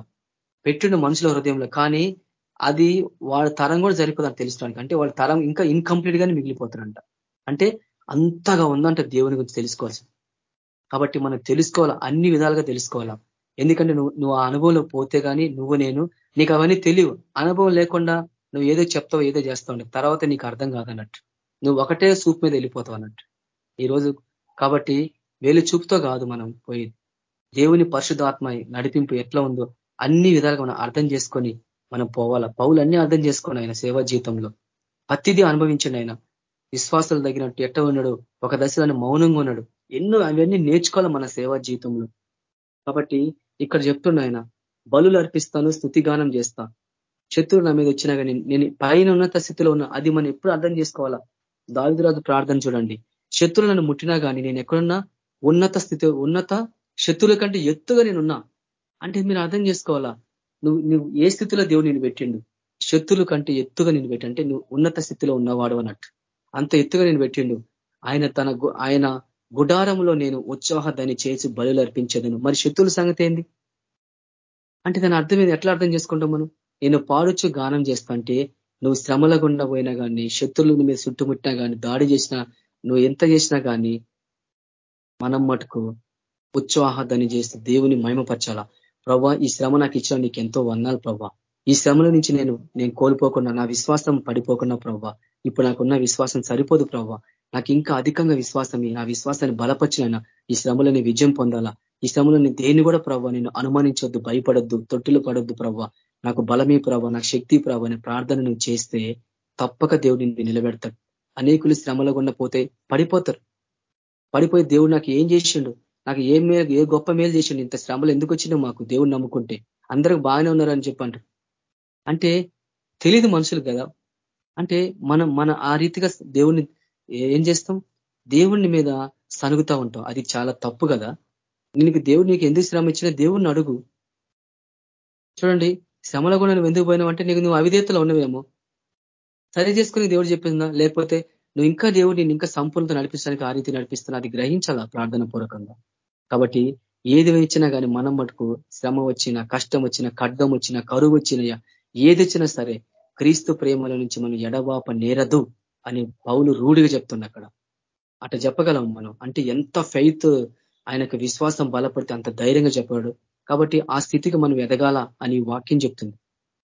పెట్టిన మనుషుల హృదయంలో. కానీ అది వాడి తరం కూడా సరిపోదని తెలుసుకోవడానికి. అంటే వాళ్ళ తరం ఇంకా ఇన్కంప్లీట్ గానే మిగిలిపోతారంట. అంటే అంతగా ఉందంట దేవుని గురించి తెలుసుకోవాల్సి కాబట్టి మనం తెలుసుకోవాలా అన్ని విధాలుగా తెలుసుకోవాలా. ఎందుకంటే నువ్వు నువ్వు ఆ అనుభవంలో పోతే కానీ నువ్వు నేను నీకు అవన్నీ తెలియవు. అనుభవం లేకుండా నువ్వు ఏదో చెప్తావు ఏదో చేస్తావు తర్వాత నీకు అర్థం కాదన్నట్టు. నువ్వు ఒకటే సూప్ మీద వెళ్ళిపోతావు అన్నట్టు. ఈరోజు కాబట్టి వేలు చూపుతో కాదు మనం పోయేది దేవుని పరిశుధాత్మ నడిపింపు ఎట్లా ఉందో అన్ని విధాలుగా మనం అర్థం చేసుకొని మనం పోవాలా. పౌలన్నీ అర్థం చేసుకొని ఆయన సేవా జీవితంలో. ప్రతిదీ అనుభవించండి ఆయన. విశ్వాసాలు తగినట్టు ఎట్ట ఉన్నాడు? ఒక దశలోనే మౌనంగా ఉన్నాడు. ఎన్నో అవన్నీ నేర్చుకోవాలి మన సేవా జీవితంలో. కాబట్టి ఇక్కడ చెప్తున్నా ఆయన బలులు అర్పిస్తాను స్థుతిగానం చేస్తా. శత్రువు నా మీద వచ్చినా కానీ నేను పైన ఉన్నత స్థితిలో ఉన్నా అది మనం ఎప్పుడు అర్థం చేసుకోవాలా? దావిదరాజు ప్రార్థన చూడండి. శత్రువులను నన్ను ముట్టినా కానీ నేను ఎక్కడున్నా? ఉన్నత స్థితి ఉన్నత శత్రువుల కంటే ఎత్తుగా నేనున్నా అంటే మీరు అర్థం చేసుకోవాలా? నువ్వు నువ్వు ఏ స్థితిలో దేవుడు నేను పెట్టిండు? శత్రువుల కంటే ఎత్తుగా నేను పెట్టి అంటే నువ్వు ఉన్నత స్థితిలో ఉన్నవాడు అన్నట్టు. అంత ఎత్తుగా నేను పెట్టిండు. ఆయన తన ఆయన గుడారంలో నేను ఉత్సాహదాన్ని చేసి బలులు అర్పించేదను మరి శత్రువుల సంగతి ఏంది? అంటే దాని అర్థం ఏంది? ఎట్లా అర్థం చేసుకుంటాం మనం? నేను పాడుచు గానం చేస్తుంటే నువ్వు శ్రమల గుండా పోయినా కానీ శత్రువులు మీద చుట్టుముట్టినా కానీ దాడి చేసినా నువ్వు ఎంత చేసినా కానీ మనం మటుకు ఉత్సాహదాన్ని చేస్తూ దేవుని మహిమపరచాలా? ప్రభా ఈ శ్రమ నాకు ఇచ్చిన నీకు ఎంతో వందాలు ప్రభా. ఈ శ్రమల నుంచి నేను నేను కోల్పోకుండా నా విశ్వాసం పడిపోకుండా ప్రభా ఇప్పుడు నాకున్న విశ్వాసం సరిపోదు ప్రభా. నాకు ఇంకా అధికంగా విశ్వాసం నా విశ్వాసాన్ని బలపరిచిన ఈ శ్రమలని విజయం పొందాలా? ఈ శ్రమలని దేన్ని కూడా ప్రభావ నేను అనుమానించొద్దు భయపడొద్దు తొట్టులు పడొద్దు ప్రభావ నాకు బలమే ప్రభావ నాకు శక్తి ప్రభావ అనే ప్రార్థన నువ్వు చేస్తే తప్పక దేవుడు నిన్ను నిలబెడతాడు. అనేకులు శ్రమలో గుండా పోతే పడిపోతారు. పడిపోయి దేవుడు నాకు ఏం చేసిండు? నాకు ఏ మేలు ఏ గొప్ప మేలు చేసిండు? ఇంత శ్రమలు ఎందుకు వచ్చిందో మాకు దేవుడు నమ్ముకుంటే. అందరూ బాగానే ఉన్నారని చెప్పంటారు అంటే తెలియదు మనుషులు కదా. అంటే మనం మన ఆ రీతిగా దేవుని ఏం చేస్తాం? దేవుణ్ణి మీద సనుగుతా ఉంటాం. అది చాలా తప్పు కదా. నీకు దేవుడు నీకు ఎందుకు శ్రమ ఇచ్చినా దేవుణ్ణి అడుగు. చూడండి శ్రమల కూడా నువ్వు ఎందుకు పోయినావంటే నీకు నువ్వు అవిధేతలో ఉన్నవేమో. సరి చేసుకుని దేవుడు చెప్పిందా? లేకపోతే నువ్వు ఇంకా దేవుడు నేను ఇంకా సంపూర్ణత నడిపించడానికి ఆ రీతి నడిపిస్తున్నా? అది గ్రహించాలా ప్రార్థన పూర్వకంగా? కాబట్టి ఏది వచ్చినా కానీ మనం మటుకు శ్రమ వచ్చినా కష్టం వచ్చినా ఖడ్గం వచ్చినా కరువు వచ్చినా ఏది వచ్చినా సరే క్రీస్తు ప్రేమల నుంచి మనం ఎడవాప నేరదు. అని పౌలు రూఢిగా చెప్తున్నా అక్కడ. అట చెప్పగలం మనం. అంటే ఎంత ఫెయిత్ ఆయనకు విశ్వాసం బలపడితే అంత ధైర్యంగా చెప్పాడు. కాబట్టి ఆ స్థితికి మనం ఎదగాల అని వాక్యం చెప్తుంది.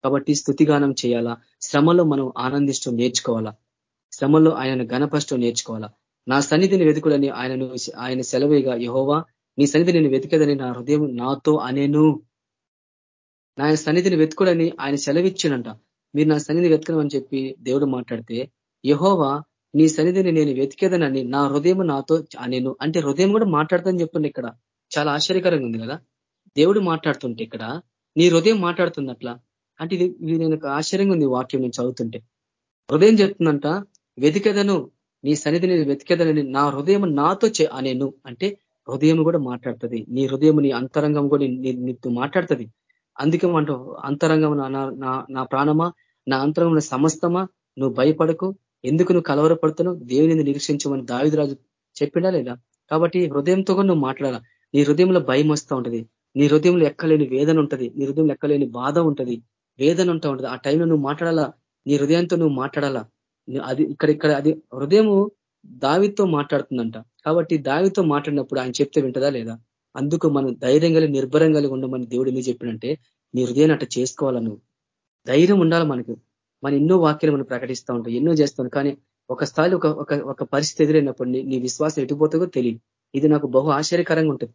కాబట్టి స్థుతిగానం చేయాలా? శ్రమలో మనం ఆనందిస్తూ నేర్చుకోవాలా? శ్రమలో ఆయన గణపష్టం నేర్చుకోవాలా? నా సన్నిధిని వెతుకుడని ఆయనను ఆయన సెలవేగా యహోవా నీ సన్నిధి నేను వెతికదని నా హృదయం నాతో అనేను. నా సన్నిధిని వెతుకుడని ఆయన సెలవిచ్చానంట మీరు నా సన్నిధి వెతకడం చెప్పి దేవుడు మాట్లాడితే యహోవా నీ సన్నిధిని నేను వెతికేదనని నా హృదయం నాతో నేను అంటే హృదయం కూడా మాట్లాడతాని చెప్తుండే ఇక్కడ. చాలా ఆశ్చర్యకరంగా ఉంది కదా? దేవుడు మాట్లాడుతుంటే ఇక్కడ నీ హృదయం మాట్లాడుతుంది అట్లా అంటే ఇది ఇది నేను ఆశ్చర్యంగా ఉంది వాక్యం నేను చదువుతుంటే. హృదయం చెప్తుందంట వెతికేదను నీ సన్నిధిని వెతికేదనని నా హృదయం నాతో అనేను. అంటే హృదయం కూడా మాట్లాడుతుంది. నీ హృదయం నీ అంతరంగం కూడా నీతో మాట్లాడుతుంది. అందుకే అంటావు అంతరంగం నా ప్రాణమా నా అంతరంగం సమస్తమా నువ్వు భయపడకు. ఎందుకు నువ్వు కలవరపడుతున్నావు? దేవుని నిరీక్షించమని దావిదరాజు చెప్పిండా లేదా? కాబట్టి హృదయంతో నువ్వు మాట్లాడాలా? నీ హృదయంలో భయం వస్తూ ఉంటది. నీ హృదయంలో ఎక్కలేని వేదన ఉంటుంది. నీ హృదయంలో ఎక్కలేని బాధ ఉంటుంది. వేదన ఉంటా ఉంటది. ఆ టైంలో నువ్వు మాట్లాడాలా? నీ హృదయంతో నువ్వు మాట్లాడాలా? అది ఇక్కడ ఇక్కడ అది హృదయము దావితో మాట్లాడుతుందంట. కాబట్టి దావితో మాట్లాడినప్పుడు ఆయన చెప్తే వింటదా లేదా? అందుకు మనం ధైర్యం కలిగి నిర్భరం కలిగి ఉండమని దేవుడు ఎందుకు చెప్పినంటే నీ హృదయాన్ని అట్ట చేసుకోవాలా నువ్వు? ధైర్యం ఉండాలి మనకు? మన ఎన్నో వాక్యాలు మనం ప్రకటిస్తూ ఉంటాం ఎన్నో చేస్తాం కానీ ఒక స్థాయిలో ఒక ఒక పరిస్థితి ఎదురైనప్పుడు నీ విశ్వాసం ఎటుపోతుందో తెలియదు. ఇది నాకు బహు ఆశ్చర్యకరంగా ఉంటుంది.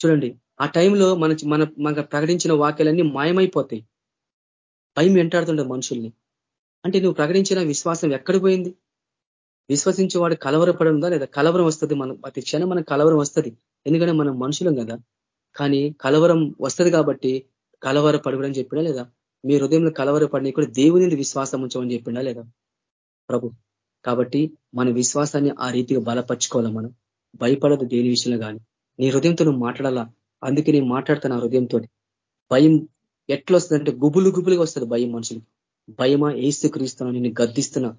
చూడండి ఆ టైంలో మన మన మన ప్రకటించిన వాక్యాలన్నీ మాయమైపోతాయి. భయం వెంటాడుతుండే మనుషుల్ని. అంటే నువ్వు ప్రకటించిన విశ్వాసం ఎక్కడ పోయింది? విశ్వసించే వాడు కలవరపడి ఉందా లేదా? కలవరం వస్తుంది మనం ప్రతి క్షణం మనకు కలవరం వస్తుంది. ఎందుకంటే మనం మనుషులం కదా. కానీ కలవరం వస్తుంది కాబట్టి కలవర పడుగుడని చెప్పినా లేదా? మీ హృదయంలో కలవరపడిన కూడా దేవుని విశ్వాసం ఉంచమని చెప్పిండా లేదా? ప్రభు కాబట్టి మన విశ్వాసాన్ని ఆ రీతిగా బలపరుచుకోవాలా మనం? భయపడదు దేని విషయంలో కానీ నీ హృదయంతో నువ్వు మాట్లాడాలా? అందుకే నేను మాట్లాడుతున్నా హృదయంతో. భయం ఎట్లా వస్తుందంటే గుబులు గుబులుగా వస్తుంది భయం మనుషులకి. భయమా? ఏసు క్రీస్తున్నా నేను గద్దిస్తున్నా.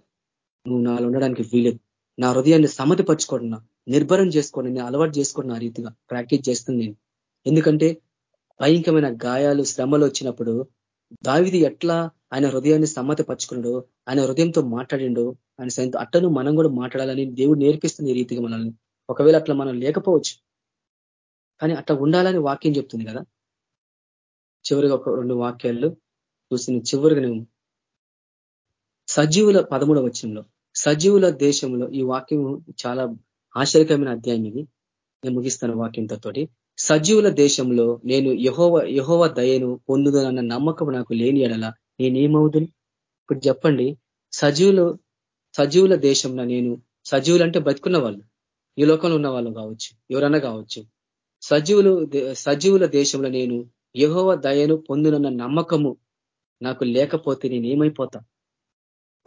నువ్వు నాలో ఉండడానికి వీలేదు నా హృదయాన్ని సమతిపరచుకోండి. నిర్భరం చేసుకోండి. నేను అలవాటు చేసుకోండి నా రీతిగా. ప్రాక్టీస్ చేస్తుంది నేను. ఎందుకంటే భయంకరమైన గాయాలు శ్రమలు వచ్చినప్పుడు దావిది ఎట్లా ఆయన హృదయాన్ని సమ్మతి పరుచుకున్నాడు ఆయన హృదయంతో మాట్లాడిండు ఆయన సైతం అట్టను మనం కూడా మాట్లాడాలని దేవుడు నేర్పిస్తుంది ఈ రీతిగా మనల్ని ఒకవేళ అట్లా మనం లేకపోవచ్చు. కానీ అట్లా ఉండాలని వాక్యం చెప్తుంది కదా? చివరిగా ఒక రెండు వాక్యాలు చూసిన చివరిగా నేను సజీవుల పదమూడవ వచ్చంలో సజీవుల దేశంలో ఈ వాక్యం చాలా ఆశ్చర్యకరమైన అధ్యాయం ఇది. నేను ముగిస్తాను వాక్యంతో తోటి సజీవుల దేశంలో నేను యహోవ యహోవ దయను పొందుదనన్న నమ్మకం నాకు లేని ఎడల నేనేమవుదును? ఇప్పుడు చెప్పండి. సజీవులు సజీవుల దేశంలో నేను సజీవులు అంటే బతుకున్న వాళ్ళు ఈ లోకంలో ఉన్న వాళ్ళు కావచ్చు ఎవరన్నా కావచ్చు. సజీవులు సజీవుల దేశంలో నేను యహోవ దయను పొందునన్న నమ్మకము నాకు లేకపోతే నేనేమైపోతా?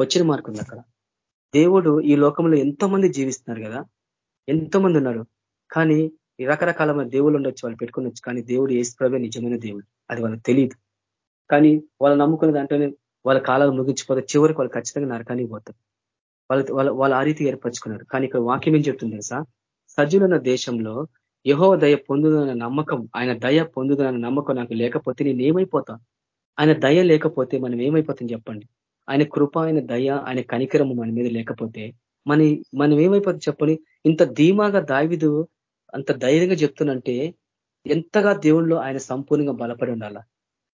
వచ్చిన మార్కు అక్కడ. దేవుడు ఈ లోకంలో ఎంతోమంది జీవిస్తున్నారు కదా? ఎంతోమంది ఉన్నారు. కానీ రకరకాలమైన దేవుళ్ళు ఉండొచ్చు వాళ్ళు పెట్టుకునొచ్చు కానీ దేవుడు ఏసుప్రభే నిజమైన దేవుడు. అది వాళ్ళకి తెలియదు కానీ వాళ్ళు నమ్ముకున్న దాంట్లోనే వాళ్ళ కాలాలు ముగించిపోతే చివరికి వాళ్ళు ఖచ్చితంగా నరకానికి పోతారు. వాళ్ళ వాళ్ళ వాళ్ళు ఆ రీతి ఏర్పరచుకున్నారు. కానీ ఇక్కడ వాక్యం ఏం చెప్తుంది తెలుసా? సజ్జులున్న దేశంలో యహో దయ పొందుదన్న నమ్మకం ఆయన దయ పొందుదన్న నమ్మకం నాకు లేకపోతే నేను ఏమైపోతా ఆయన దయ లేకపోతే మనం ఏమైపోతాం చెప్పండి? ఆయన కృప ఆయన దయ ఆయన కనికరము మన మీద లేకపోతే మన మనం ఏమైపోతుంది చెప్పండి? ఇంత ధీమాగా దావిదు అంత ధైర్యంగా చెప్తున్నంటే ఎంతగా దేవుళ్ళు ఆయన సంపూర్ణంగా బలపడి ఉండాల?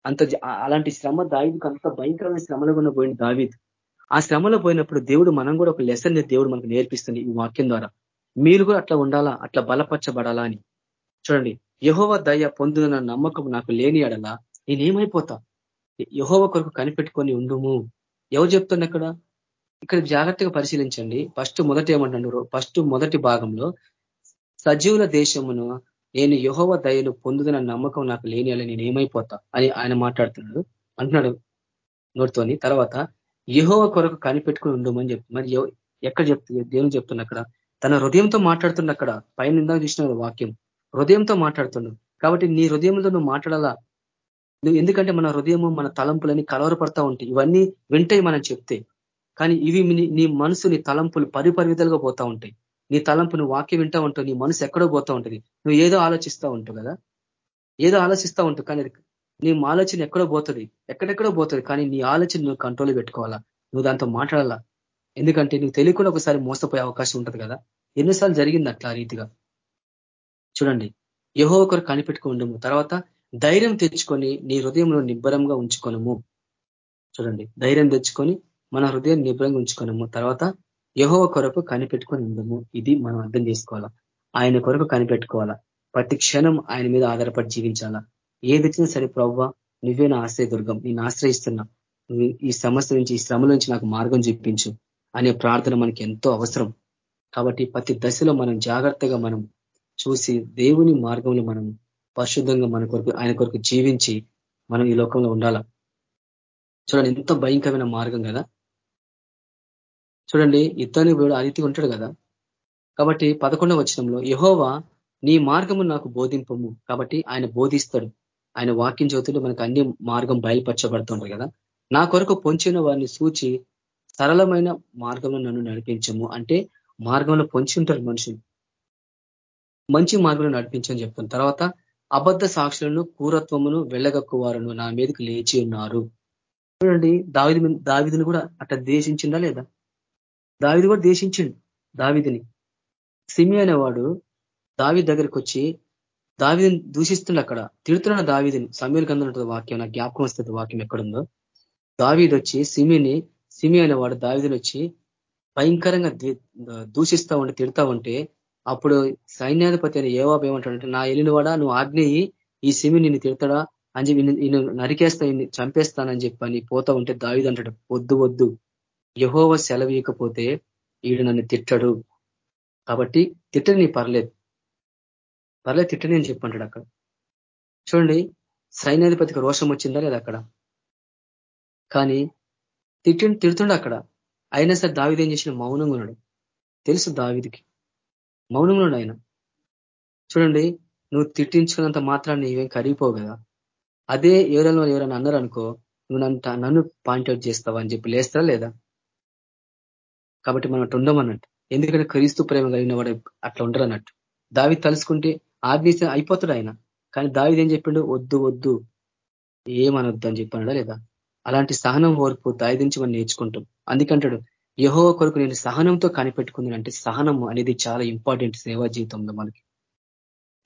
అంత అలాంటి శ్రమ దావికి అంత భయంకరమైన శ్రమలో కూడా పోయిన దావిద్. ఆ శ్రమలో పోయినప్పుడు దేవుడు మనం కూడా ఒక లెసన్ దేవుడు మనకు నేర్పిస్తుంది ఈ వాక్యం ద్వారా. మీరు కూడా అట్లా ఉండాలా? అట్లా బలపరచబడాలా అని. చూడండి యహోవ దయ పొందున నమ్మకం నాకు లేని అడలా నేనేమైపోతా? యహోవ కొరకు కనిపెట్టుకొని ఉండుము. ఎవరు చెప్తున్నా ఇక్కడ ఇక్కడ జాగ్రత్తగా పరిశీలించండి. ఫస్ట్ మొదట ఏమంటున్నారు ఫస్ట్ మొదటి భాగంలో సజీవుల దేశమును నేను యహోవ దయను పొందుతున్న నమ్మకం నాకు లేని అని నేను ఏమైపోతా అని ఆయన మాట్లాడుతున్నాడు. అంటున్నాడు నోటితోని తర్వాత యహోవ కొరకు కనిపెట్టుకుని ఉండమని చెప్తుంది మరి ఎక్కడ చెప్తుంది దేవుని చెప్తున్నా అక్కడ. తన హృదయంతో మాట్లాడుతున్న అక్కడ. పైన ఇందాక చూసిన వాక్యం. హృదయంతో మాట్లాడుతున్నాడు. కాబట్టి నీ హృదయంతో నువ్వు మాట్లాడాలా? నువ్వు ఎందుకంటే మన హృదయము మన తలంపులని కలవరపడతా ఉంటాయి. ఇవన్నీ వింటాయి మనం చెప్తే. కానీ ఇవి నీ మనసు నీ తలంపులు పరిపరివిధాలుగా పోతా ఉంటాయి. నీ తలంపు నువ్వు వాక్యం వింటా ఉంటావు నీ మనసు ఎక్కడో పోతూ ఉంటుంది. నువ్వు ఏదో ఆలోచిస్తూ ఉంటావు కదా? ఏదో ఆలోచిస్తూ ఉంటావు కానీ నీ ఆలోచన ఎక్కడో పోతుంది. ఎక్కడెక్కడో పోతుంది కానీ నీ ఆలోచన నువ్వు కంట్రోల్ పెట్టుకోవాలా? నువ్వు దాంతో మాట్లాడాలా? ఎందుకంటే నువ్వు తెలియకుండా ఒకసారి మోసపోయే అవకాశం ఉంటుంది కదా? ఎన్నిసార్లు జరిగింది అట్లా రీతిగా? చూడండి. యహో ఒకరు కనిపెట్టుకుండము తర్వాత ధైర్యం తెచ్చుకొని నీ హృదయంలో నిబ్బరంగా ఉంచుకొనము. చూడండి. ధైర్యం తెచ్చుకొని మన హృదయం నిబ్బరంగా ఉంచుకొనము. తర్వాత యహోవ కొరకు కనిపెట్టుకొని ఉండము ఇది మనం అర్థం చేసుకోవాలా? ఆయన కొరకు కనిపెట్టుకోవాలా? ప్రతి క్షణం ఆయన మీద ఆధారపడి జీవించాలా? ఏది వచ్చినా సరే ప్రవ్వ నువ్వే నా ఆశ్రయ దుర్గం. నేను ఆశ్రయిస్తున్నా. ఈ సమస్య నుంచి ఈ శ్రమ నుంచి నాకు మార్గం చూపించు అనే ప్రార్థన మనకి ఎంతో అవసరం. కాబట్టి ప్రతి దశలో మనం జాగ్రత్తగా మనం చూసి దేవుని మార్గంలో మనం పరిశుద్ధంగా మన కొరకు ఆయన కొరకు జీవించి మనం ఈ లోకంలో ఉండాల? చూడండి ఎంత భయంకరమైన మార్గం కదా? చూడండి యుద్ధానికి వీడు అతిథి ఉంటాడు కదా. కాబట్టి పదకొండవ వచనంలో యహోవా నీ మార్గము నాకు బోధింపము. కాబట్టి ఆయన బోధిస్తాడు. ఆయన వాక్యం చదువుతుంటే మనకు అన్ని మార్గం బయలుపరచబడుతుంటారు కదా. నా కొరకు పొంచిన వారిని సూచి సరళమైన మార్గంలో నన్ను నడిపించము. అంటే మార్గంలో పొంచి ఉంటారు మనుషులు మంచి మార్గంలో నడిపించని చెప్తాను తర్వాత అబద్ధ సాక్షులను కూరత్వమును వెళ్ళగక్కువారును నా మీదకి లేచి ఉన్నారు. చూడండి దావిది దావిదిని కూడా అట్లా దేశించిందా లేదా? దావిది కూడా దేశించిండు దావిదిని సిమి అనేవాడు దావి దగ్గరికి వచ్చి దావిదిని దూషిస్తుండ అక్కడ. తిడుతున్నాడు దావిదిని. సమీర్ గంధ వాక్యం. నాకు జ్ఞాపకం వస్తుంది వాక్యం ఎక్కడుందో. దావీది వచ్చి సిమిని సిమి అనేవాడు దావిదిని వచ్చి భయంకరంగా దూషిస్తా ఉంటే తిడతా ఉంటే అప్పుడు సైన్యాధిపతి అని ఏవాబు ఏమంటాడంటే నా ఎలినవాడా నువ్వు ఆజ్ఞయి ఈ సిమి నిన్ను తిడతాడా? అని చెప్పి నిన్ను నరికేస్తా చంపేస్తానని అని పోతా ఉంటే దావిదంటాడు వద్దు వద్దు. యహోవ సెలవీయకపోతే ఈడు నన్ను తిట్టడు. కాబట్టి తిట్టని నీ పర్లేదు. పర్లేదు తిట్టని అని చెప్పంటాడు అక్కడ. చూడండి సైన్యాధిపతికి రోషం వచ్చిందా లేదా అక్కడ? కానీ తిట్టి తిడుతుండ అక్కడ. అయినా సరే దావిది ఏం చేసిన మౌనంగా ఉన్నాడు. తెలుసు దావిదికి. మౌనంగా ఉన్నాడు ఆయన. చూడండి నువ్వు తిట్టించుకున్నంత మాత్రాన్ని నీవేం కరిగిపోవు కదా. అదే ఎవరైనా ఎవరైనా అన్నారు అనుకో నువ్వు నన్ను నన్ను పాయింట్అవుట్ చేస్తావా అని చెప్పి లేస్తారా లేదా? కాబట్టి మనం అట్లా ఉండమన్నట్టు. ఎందుకంటే క్రీస్తు ప్రేమ కలిగిన వాడు అట్లా ఉండరు అన్నట్టు దావి తలుసుకుంటే ఆజ్ఞ అయిపోతాడు ఆయన. కానీ దావిది ఏం చెప్పిండు? వద్దు వద్దు. ఏమనొద్దు అని చెప్పాడా లేదా? అలాంటి సహనం ఓర్పు దావి నుంచి మనం నేర్చుకుంటాం. అందుకంటాడు యహో కొరకు నేను సహనంతో కనిపెట్టుకుంది అంటే సహనం అనేది చాలా ఇంపార్టెంట్ సేవా జీవితంలో మనకి.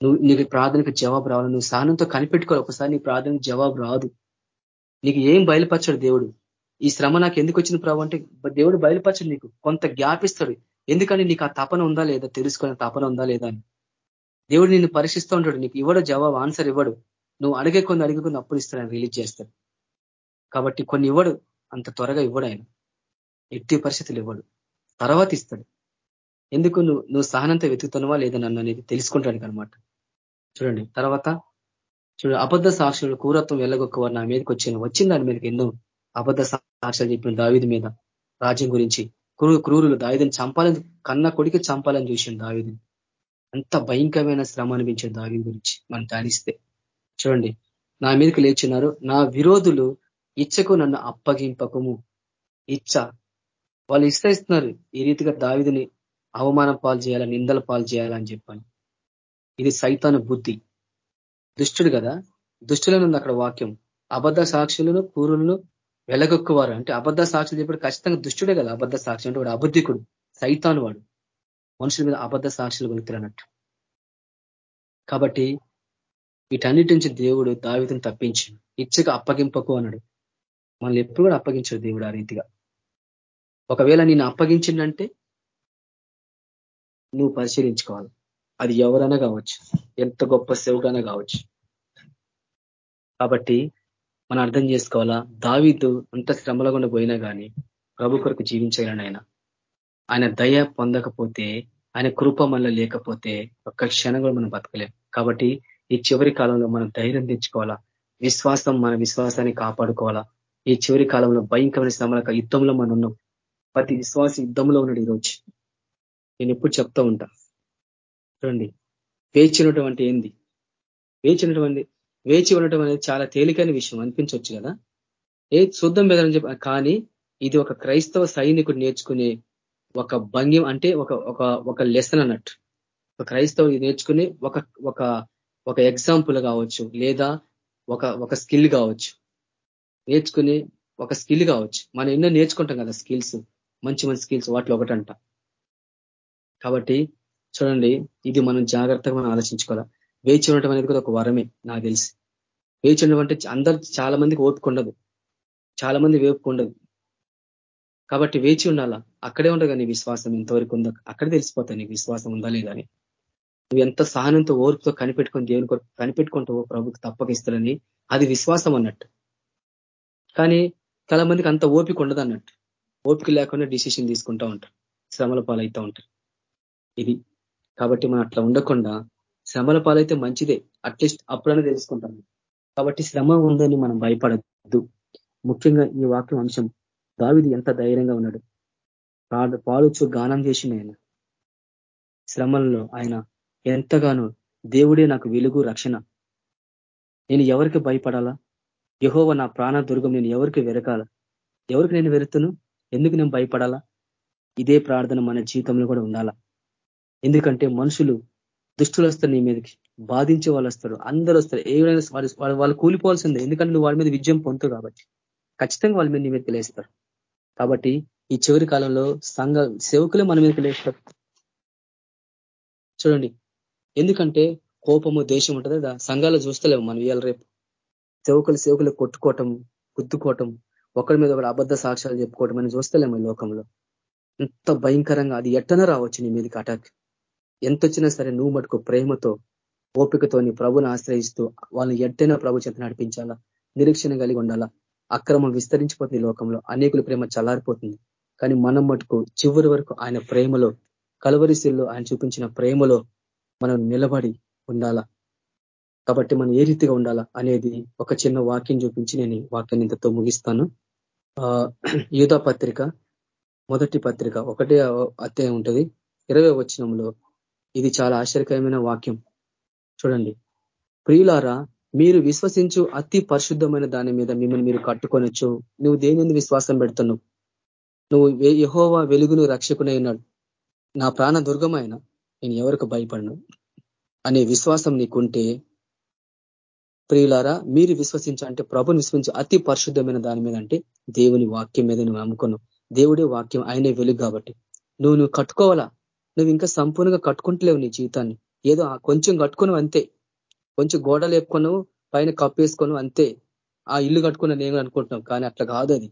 నువ్వు నీకు ప్రార్థనకు జవాబు రావాలి? నువ్వు సహనంతో కనిపెట్టుకోవాలి. ఒకసారి నీ ప్రార్థనకు జవాబు రాదు. నీకు ఏం బయలుపరచాడు దేవుడు? ఈ శ్రమ నాకు ఎందుకు వచ్చింది ప్రభు అంటే దేవుడు బయలుపరచడు నీకు. కొంత జ్ఞాపిస్తాడు ఎందుకని నీకు ఆ తపన ఉందా లేదా? తెలుసుకునే తపన ఉందా లేదా అని. దేవుడు నిన్ను పరీక్షిస్తూ ఉంటాడు. నీకు ఇవ్వడు జవాబు ఆన్సర్ ఇవ్వడు. నువ్వు అడిగే కొన్ని అడిగే కొన్ని అప్పుడు ఇస్తాడు రిలీజ్ చేస్తాడు. కాబట్టి కొన్ని ఇవ్వడు అంత త్వరగా ఇవ్వడు ఆయన. ఎట్టి పరిస్థితులు ఇవ్వడు. తర్వాత ఇస్తాడు. ఎందుకు నువ్వు నువ్వు సహనంతో వెతుకుతున్నావా లేదా నన్ను అనేది తెలుసుకుంటాడు అనమాట చూడండి తర్వాత చూడు అబద్ధ సాక్షులు కూరత్వం వెళ్ళగొక్కవారు నా మీదకి వచ్చాను వచ్చింది దాని మీదకి ఎన్నో అబద్ధ సాక్ష్యాలు చెప్పిన దావిది మీద రాజ్యం గురించి క్రూ క్రూరులు దావిదిని చంపాలని కన్న కొడికి చంపాలని చూసిండు దావిదిని అంత భయంకరమైన శ్రమ అనిపించే దావిని గురించి మనం ధ్యానిస్తే. చూడండి నా మీదకి లేచున్నారు నా విరోధులు ఇచ్చకు నన్ను అప్పగింపకము. ఇచ్చ. వాళ్ళు ఇస్తాయిస్తున్నారు ఈ రీతిగా దావిదిని అవమానం పాలు చేయాలా నిందల పాలు చేయాలని చెప్పాను. ఇది సైతాను బుద్ధి. దుష్టుడు కదా? దుష్టులను అక్కడ వాక్యం. అబద్ధ సాక్షులను కూరులను వెలగొక్కువారు. అంటే అబద్ధ సాక్షులు చెప్పాడు ఖచ్చితంగా దుష్టుడే కదా అబద్ధ సాక్షి అంటే వాడు అబద్ధికుడు సైతాను వాడు. మనుషుల మీద అబద్ధ సాక్షులు వెళుతున్నట్టు కాబట్టి వీటన్నిటి నుంచి దేవుడు దావితం తప్పించి ఇచ్చక అప్పగింపకు అన్నాడు. మనల్ని ఎప్పుడు కూడా అప్పగించాడు దేవుడు ఆ రీతిగా. ఒకవేళ నేను అప్పగించిందంటే నువ్వు పరిశీలించుకోవాలి. అది ఎవరైనా కావచ్చు. ఎంత గొప్ప సేవగానే కావచ్చు. కాబట్టి మనం అర్థం చేసుకోవాలా? దావీదు అంత శ్రమలో గుండా పోయినా కానీ ప్రభు కొరకు జీవించాలని ఆయన. ఆయన దయ పొందకపోతే ఆయన కృప మనలో లేకపోతే ఒక్క క్షణం కూడా మనం బతకలేం. కాబట్టి ఈ చివరి కాలంలో మనం ధైర్యం తెచ్చుకోవాలా? విశ్వాసం మన విశ్వాసాన్ని కాపాడుకోవాలా? ఈ చివరి కాలంలో భయంకరమైన శ్రమల యుద్ధంలో మనం ఉన్నాం. ప్రతి విశ్వాస యుద్ధంలో ఉన్నాడు ఈరోజు. నేను ఎప్పుడు చెప్తా ఉంటా? చూడండి. వేచినటువంటి ఏంది? వేచినటువంటి వేచి ఉండటం అనేది చాలా తేలికైన విషయం అనిపించవచ్చు కదా? ఏ శుద్ధం బెదరని చెప్పి కానీ ఇది ఒక క్రైస్తవ సైనికుడు నేర్చుకునే ఒక భంగ్యం అంటే ఒక ఒక ఒక లెసన్ అన్నట్టు. ఒక క్రైస్తవుడు నేర్చుకునే ఒక ఒక ఒక ఎగ్జాంపుల్ కావచ్చు లేదా ఒక ఒక స్కిల్ కావచ్చు. నేర్చుకునే ఒక స్కిల్ కావచ్చు. మనం ఎన్నో నేర్చుకుంటాం కదా స్కిల్స్ మంచి మంచి స్కిల్స్ వాటిలో ఒకటంట. కాబట్టి చూడండి ఇది మనం జాగ్రత్తగా మనం ఆలోచించుకోవాలి. వేచి ఉండటం అనేది కూడా ఒక వరమే నాకు తెలిసి. వేచి ఉండడం అంటే అందరు చాలా మందికి ఓపిక ఉండదు. చాలా మంది వేపుకుండదు కాబట్టి వేచి ఉండాలా? అక్కడే ఉండగా నీ విశ్వాసం ఎంతవరకు ఉందో? అక్కడే తెలిసిపోతాయి నీకు విశ్వాసం ఉందా లేదా అని. నువ్వు ఎంత సహనంతో ఓర్పుతో కనిపెట్టుకొని దేవుని కొరకు కనిపెట్టుకుంటూ ప్రభుకి తప్పకిస్తాడని అది విశ్వాసం అన్నట్టు. కానీ చాలా మందికి అంత ఓపిక ఉండదు అన్నట్టు. ఓపిక లేకుండా డిసిషన్ తీసుకుంటూ ఉంటారు. శ్రమల పాలవుతూ ఉంటారు. ఇది. కాబట్టి మనం అట్లా ఉండకుండా శ్రమల పాలైతే మంచిదే. అట్లీస్ట్ అప్పుడనే తెలుసుకుంటాం. కాబట్టి శ్రమ ఉందని మనం భయపడద్దు. ముఖ్యంగా ఈ వాక్యం అంశం. దావిది ఎంత ధైర్యంగా ఉన్నాడు. పాడుచు గానం చేసిన ఆయన. శ్రమల్లో ఆయన ఎంతగానో దేవుడే నాకు వెలుగు రక్షణ. నేను ఎవరికి భయపడాలా? యహోవ నా ప్రాణ దుర్గం నేను ఎవరికి వెరకాల? ఎవరికి నేను వెరుతును? ఎందుకు నేను భయపడాలా? ఇదే ప్రార్థన మన జీవితంలో కూడా ఉండాలా? ఎందుకంటే మనుషులు దుష్టులు వస్తారు నీ మీదకి బాధించే వాళ్ళు వస్తారు అందరూ వస్తారు ఏమైనా వాళ్ళు వాళ్ళు కూలిపోవాల్సిందే. ఎందుకంటే నువ్వు వాళ్ళ మీద విజయం పొందుతావు కాబట్టి. ఖచ్చితంగా వాళ్ళ మీద నీ మీదకి లేస్తారు. కాబట్టి ఈ చివరి కాలంలో సంఘ సేవకులే మన మీదకి లేస్తారు. చూడండి. ఎందుకంటే కోపము దేశం ఉంటుంది కదా. సంఘాలు చూస్తలేము మనం ఇవాళ రేపు. సేవకులు సేవకులు కొట్టుకోవటం గుద్దుకోవటం ఒకరి మీద ఒకటి అబద్ధ సాక్ష్యాలు చెప్పుకోవటం అని చూస్తలేము ఈ లోకంలో. ఎంత భయంకరంగా అది ఎట్టన రావచ్చు నీ మీదకి అటాక్. ఎంత వచ్చినా సరే నువ్వు మటుకు ప్రేమతో ఓపికతో నీ ప్రభుని ఆశ్రయిస్తూ వాళ్ళని ఎట్టైనా ప్రభు చేత నడిపించాలా? నిరీక్షణ కలిగి ఉండాలా? అక్రమం విస్తరించిపోతుంది లోకంలో. అనేకుల ప్రేమ చల్లారిపోతుంది. కానీ మనం మటుకు చివరి వరకు ఆయన ప్రేమలో కలవరిశీల్లో ఆయన చూపించిన ప్రేమలో మనం నిలబడి ఉండాలా? కాబట్టి మనం ఏ రీతిగా ఉండాలా అనేది ఒక చిన్న వాక్యం చూపించి నేను వాక్యాన్ని ఇంతతో ముగిస్తాను. యూధ పత్రిక మొదటి పత్రిక ఒకటే అధ్యాయం ఉంటుంది. ఇరవై వచనంలో ఇది చాలా ఆశ్చర్యకరమైన వాక్యం. చూడండి. ప్రియులారా మీరు విశ్వసించు అతి పరిశుద్ధమైన దాని మీద మిమ్మల్ని మీరు కట్టుకొనొచ్చు. నువ్వు దేని విశ్వాసం పెడుతున్నావు? నువ్వు యహోవా వెలుగును రక్షకునే ఉన్నాడు. నా ప్రాణ దుర్గమైన నేను ఎవరికి భయపడను? అనే విశ్వాసం నీకుంటే ప్రియులారా మీరు విశ్వసించ అంటే ప్రభుని విశ్వసించి అతి పరిశుద్ధమైన దాని మీద అంటే దేవుని వాక్యం మీద నువ్వు నమ్ముకున్నావు. దేవుడే వాక్యం ఆయనే వెలుగు కాబట్టి. నువ్వు నువ్వు కట్టుకోవాలా? నువ్వు ఇంకా సంపూర్ణంగా కట్టుకుంటలేవు నీ జీవితాన్ని. ఏదో కొంచెం కట్టుకును అంతే. కొంచెం గోడలు ఎక్కున్నావు పైన కప్పేసుకొను అంతే. ఆ ఇల్లు కట్టుకున్న నేను అనుకుంటున్నావు కానీ అట్లా కాదు అది.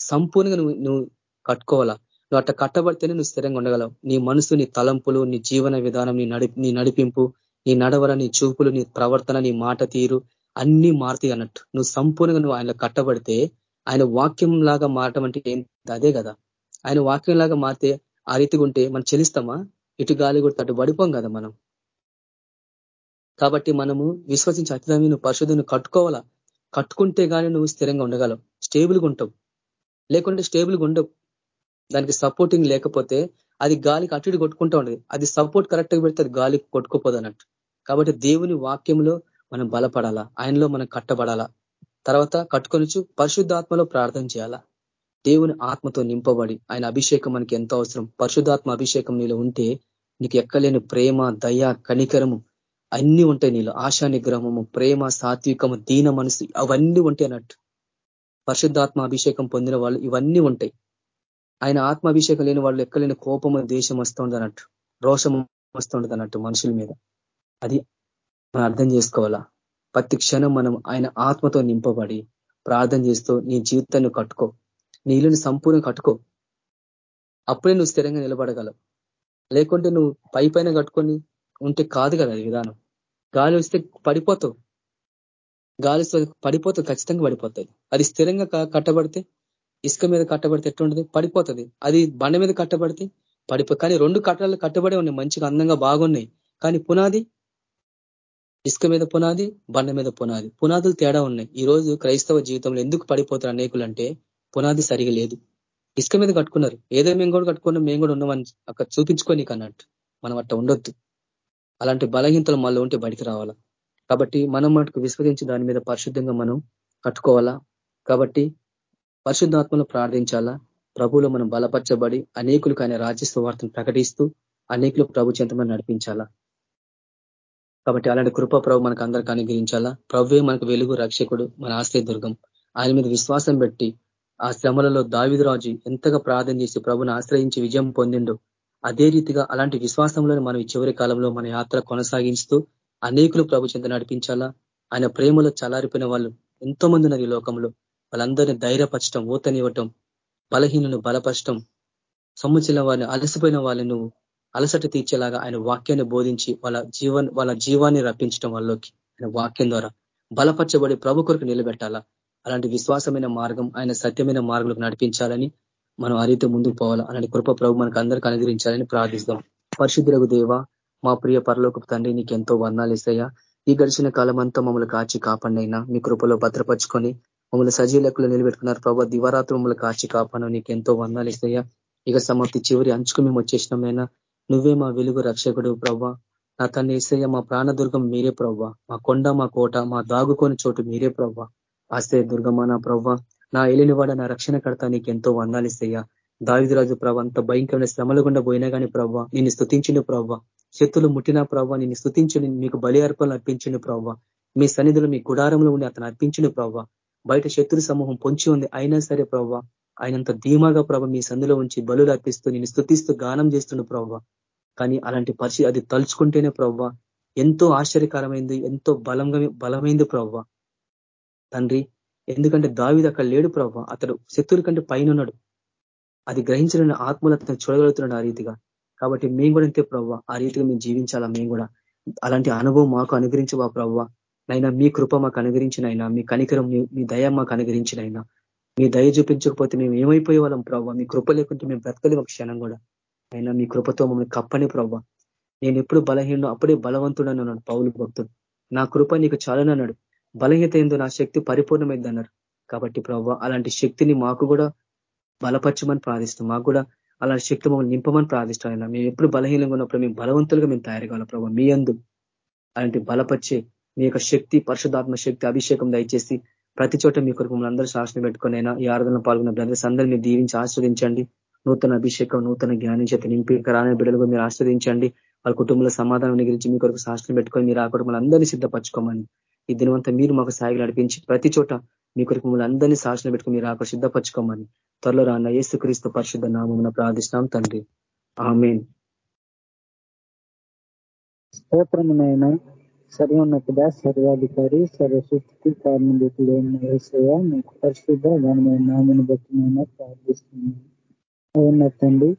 సంపూర్ణంగా నువ్వు నువ్వు కట్టుకోవాలా. నువ్వు అట్లా కట్టబడితేనే నువ్వు స్థిరంగా ఉండగలవు. నీ మనసు నీ తలంపులు నీ జీవన విధానం నీ నడి నీ నడిపింపు నీ నడవర నీ చూపులు నీ ప్రవర్తన నీ మాట తీరు అన్ని మారుతాయి అన్నట్టు. నువ్వు సంపూర్ణంగా నువ్వు ఆయన కట్టబడితే ఆయన వాక్యం లాగా మారటం అంటే ఏం అదే కదా. ఆయన వాక్యం లాగా మారితే ఆ రీతిగా ఉంటే మనం చెలిస్తామా? ఇటు గాలి కూడా తట్టు పడిపోం కదా మనం. కాబట్టి మనము విశ్వసించి అతిథమి పరిశుద్ధను కట్టుకోవాలా? కట్టుకుంటే కానీ నువ్వు స్థిరంగా ఉండగలవు. స్టేబుల్గా ఉంటావు. లేకుంటే స్టేబుల్గా ఉండవు. దానికి సపోర్టింగ్ లేకపోతే అది గాలికి అటు కొట్టుకుంటూ ఉండదు. అది సపోర్ట్ కరెక్ట్గా పెడితే అది గాలికి కొట్టుకోపోదు అన్నట్టు. కాబట్టి దేవుని వాక్యంలో మనం బలపడాలా? ఆయనలో మనం కట్టబడాలా? తర్వాత కట్టుకొనిచ్చు పరిశుద్ధాత్మలో ప్రార్థన చేయాలా? దేవుని ఆత్మతో నింపబడి ఆయన అభిషేకం మనకి ఎంతో అవసరం. పరిశుధాత్మ అభిషేకం నీలో ఉంటే నీకు ఎక్కలేని ప్రేమ దయ కనికరము అన్నీ ఉంటాయి నీలో. ఆశా నిగ్రహము ప్రేమ సాత్వికము దీన మనసు అవన్నీ ఉంటాయి అన్నట్టు. పరిశుద్ధాత్మ అభిషేకం పొందిన వాళ్ళు ఇవన్నీ ఉంటాయి. ఆయన ఆత్మాభిషేకం లేని వాళ్ళు ఎక్కలేని కోపము దేశం వస్తుంది అన్నట్టు. రోషము వస్తుండదు అన్నట్టు మనుషుల మీద. అది మనం అర్థం చేసుకోవాలా? ప్రతి క్షణం మనం ఆయన ఆత్మతో నింపబడి ప్రార్థన చేస్తూ నీ జీవితాన్ని కట్టుకో. నీ ఇల్లుని సంపూర్ణ కట్టుకో. అప్పుడే నువ్వు స్థిరంగా నిలబడగలవు. లేకుంటే నువ్వు పై పైన కట్టుకొని ఉంటే కాదు కదా అది విధానం. గాలి వస్తే పడిపోతావు. గాలి పడిపోతుంది ఖచ్చితంగా పడిపోతుంది అది స్థిరంగా కట్టబడితే ఇసుక మీద కట్టబడితే ఎట్లుంటుంది? పడిపోతుంది. అది బండ మీద కట్టబడితే పడిపో కానీ రెండు కట్టలు కట్టబడి ఉన్నాయి. మంచిగా అందంగా బాగున్నాయి. కానీ పునాది ఇసుక మీద పునాది బండ మీద పునాది. పునాదులు తేడా ఉన్నాయి. ఈ రోజు క్రైస్తవ జీవితంలో ఎందుకు పడిపోతారు అనేకులు అంటే పునాది సరిగా లేదు. ఇసుక మీద కట్టుకున్నారు. ఏదో మేము కూడా కట్టుకున్నాం మేము కూడా ఉన్నామని అక్కడ చూపించుకొని అన్నట్టు. మనం అట్ట ఉండొద్దు. అలాంటి బలహీనతలు మళ్ళీ ఉంటే బయటికి రావాలా? కాబట్టి మనం మటుకు విశ్వసించి దాని మీద పరిశుద్ధంగా మనం కట్టుకోవాలా? కాబట్టి పరిశుద్ధాత్మను ప్రార్థించాలా? ప్రభువులో మనం బలపరచబడి అనేకులకు ఆయన రాజ్యస్వ వార్తను ప్రకటిస్తూ అనేకులు ప్రభు చెంతమని నడిపించాలా? కాబట్టి అలాంటి కృప ప్రభు మనకు అందరికి అనుగ్రహించాలా? ప్రభువే మనకు వెలుగు రక్షకుడు మన ఆశ్రయ దుర్గం. ఆయన మీద విశ్వాసం పెట్టి ఆ శ్రమలలో దావిదరాజు ఎంతగా ప్రార్థన చేసి ప్రభుని ఆశ్రయించి విజయం పొందిండు అదే రీతిగా అలాంటి విశ్వాసంలోనే మనం చివరి కాలంలో మన యాత్ర కొనసాగిస్తూ అనేకులు ప్రభు చెంత నడిపించాలా? ఆయన ప్రేమలో చలారిపోయిన వాళ్ళు ఎంతో మంది ఉన్నారు ఈ లోకంలో. వాళ్ళందరినీ ధైర్యపరచడం ఊతనివ్వటం బలహీనను బలపరచడం సొమ్ముచిన వారిని అలసిపోయిన వాళ్ళని నువ్వు అలసట తీర్చేలాగా ఆయన వాక్యాన్ని బోధించి వాళ్ళ జీవన్ వాళ్ళ జీవాన్ని రప్పించడం వాళ్ళలోకి. ఆయన వాక్యం ద్వారా బలపరచబడి ప్రభు కొరకు నిలబెట్టాలా? అలాంటి విశ్వాసమైన మార్గం ఆయన సత్యమైన మార్గంలోకి నడిపించాలని మనం ఆ రీతి ముందుకు పోవాలి? అలాంటి కృప ప్రభు మనకు అందరికీ అనుగ్రహించాలని ప్రార్థిస్తాం పరిశుద్ధులకు దేవ మా ప్రియ పరలోక తండ్రి నీకు ఎంతో వర్ణాలు ఇస్తాయా? ఈ గడిచిన కాలం అంతా మమ్మల్ని కాచి కాపాడినైనా మీ కృపలో భద్రపరుచుకొని మమ్మల్ని సజీలకులు నిలబెట్టుకున్నారు ప్రభావ దివరాత్రి మమ్మల్ని కాచి కాపాను నీకు ఎంతో వర్ణాలు ఇస్తాయా? ఇక సమాప్తి చివరి అంచుకు మేము వచ్చేసినామైనా నువ్వే మా వెలుగు రక్షకుడు ప్రవ్వ నా తన్ని ఏసయ్య మా ప్రాణదుర్గం మీరే ప్రవ్వ మా కొండ మా కోట మా దాగుకొని చోటు మీరే ప్రవ్వ అస్తే దుర్గమ్మ నా ప్రవ్వ నా వాడ నా రక్షణ కడతా నీకు ఎంతో వందాలిస్తయ్యా. దావిదిరాజు ప్రభ అంత భయంకరమైన శ్రమలు గుండా పోయినా కానీ ప్రవ్వ నిన్ను స్థుతించిన ప్రవ్వ. శత్రులు ముట్టిన ప్రవ్వ నిన్ను స్థుతించిన మీకు బలి అర్పణలు అర్పించిన ప్రవ్వ. మీ సన్నిధులు మీ గుడారంలో ఉండి అతను అర్పించిన ప్రవ్వ. బయట శత్రు సమూహం పొంచి ఉంది అయినా సరే ప్రవ్వ ఆయనంత ధీమాగా ప్రభ మీ సందులో ఉంచి బలు అర్పిస్తూ నేను స్థుతిస్తూ గానం చేస్తున్న ప్రవ్వ. కానీ అలాంటి పరిస్థితి అది తలుచుకుంటేనే ప్రవ్వ ఎంతో ఆశ్చర్యకరమైంది ఎంతో బలంగా బలమైంది ప్రవ్వ. తండ్రి ఎందుకంటే దావిది అక్కడ లేడు ప్రభావ అతడు శత్రువుల కంటే పైన ఉన్నాడు అది గ్రహించిన ఆత్మలు అతను చూడగలుగుతున్నాడు ఆ రీతిగా. కాబట్టి మేము కూడా అంతే ప్రవ్వ ఆ రీతిగా మేము జీవించాలా మేము కూడా. అలాంటి అనుభవం మాకు అనుగ్రహించవా ప్రవ్వ నైనా మీ కృప మాకు అనుగ్రహించినైనా మీ కనికరం మీ దయ మాకు అనుగ్రహించినైనా. మీ దయ చూపించకపోతే మేము ఏమైపోయే వాళ్ళం ప్రవ్వ మీ కృప లేకుంటే మేము బ్రతకలేము క్షణం కూడా. అయినా మీ కృపతో మమ్మల్ని కప్పని ప్రవ్వ నేను ఎప్పుడు బలహీన అప్పుడే బలవంతుడని అన్నాడు పౌలు భక్తుడు. నా కృప నీకు చాలనన్నాడు. బలహీత ఏందో నా శక్తి పరిపూర్ణమైంది అన్నారు కాబట్టి ప్రవ్వ అలాంటి శక్తిని మాకు కూడా బలపరచమని ప్రార్థిస్తాం మాకు కూడా అలాంటి శక్తి మమ్మల్ని నింపమని ప్రార్థిస్తాం మేము ఎప్పుడు బలహీనంగా ఉన్నప్పుడు మేము బలవంతులుగా మేము తయారు కావాలి ప్రభావ మీ అందు అలాంటి బలపరిచే మీ యొక్క శక్తి పరిశుధాత్మ శక్తి అభిషేకం దయచేసి ప్రతి చోట మీ కొరకు మమ్మల్ని అందరూ శాసనం పెట్టుకొని అయినా ఈ ఆరాధన పాల్గొన్న బ్రదర్స్ అందరినీ దీవించి ఆస్వాదించండి నూతన అభిషేకం నూతన జ్ఞానం చేత నింపి రాని బిడ్డలుగా మీరు ఆస్వాదించండి వాళ్ళ కుటుంబంలో సమాధానం గురించి మీ కొరకు శాస్త్రం పెట్టుకొని మీరు ఆ కుటుంబాలు అందరినీ సిద్ధపరచుకోమని ఈ దినవంతా మీరు మాకు సాగి నడిపించి ప్రతి చోట మీ కొరకు మిమ్మల్ని అందరినీ శాసన పెట్టుకుని మీరు ఆకు సిద్ధపరచుకోమని త్వరలో రాన్న యేసుక్రీస్తు పరిశుద్ధ నామమున ప్రార్థిస్తున్నాం తండ్రి. ఆమెన్. స్తోత్రమునైనా సర్వోన్నతుడ సర్వాధికారి సర్వశక్తికి కారణభూతులైన ఏసయ మీకు పరిశుద్ధ ఘనమైన నామను బట్టి నేను ప్రార్థిస్తున్నాను అవున తండ్రి?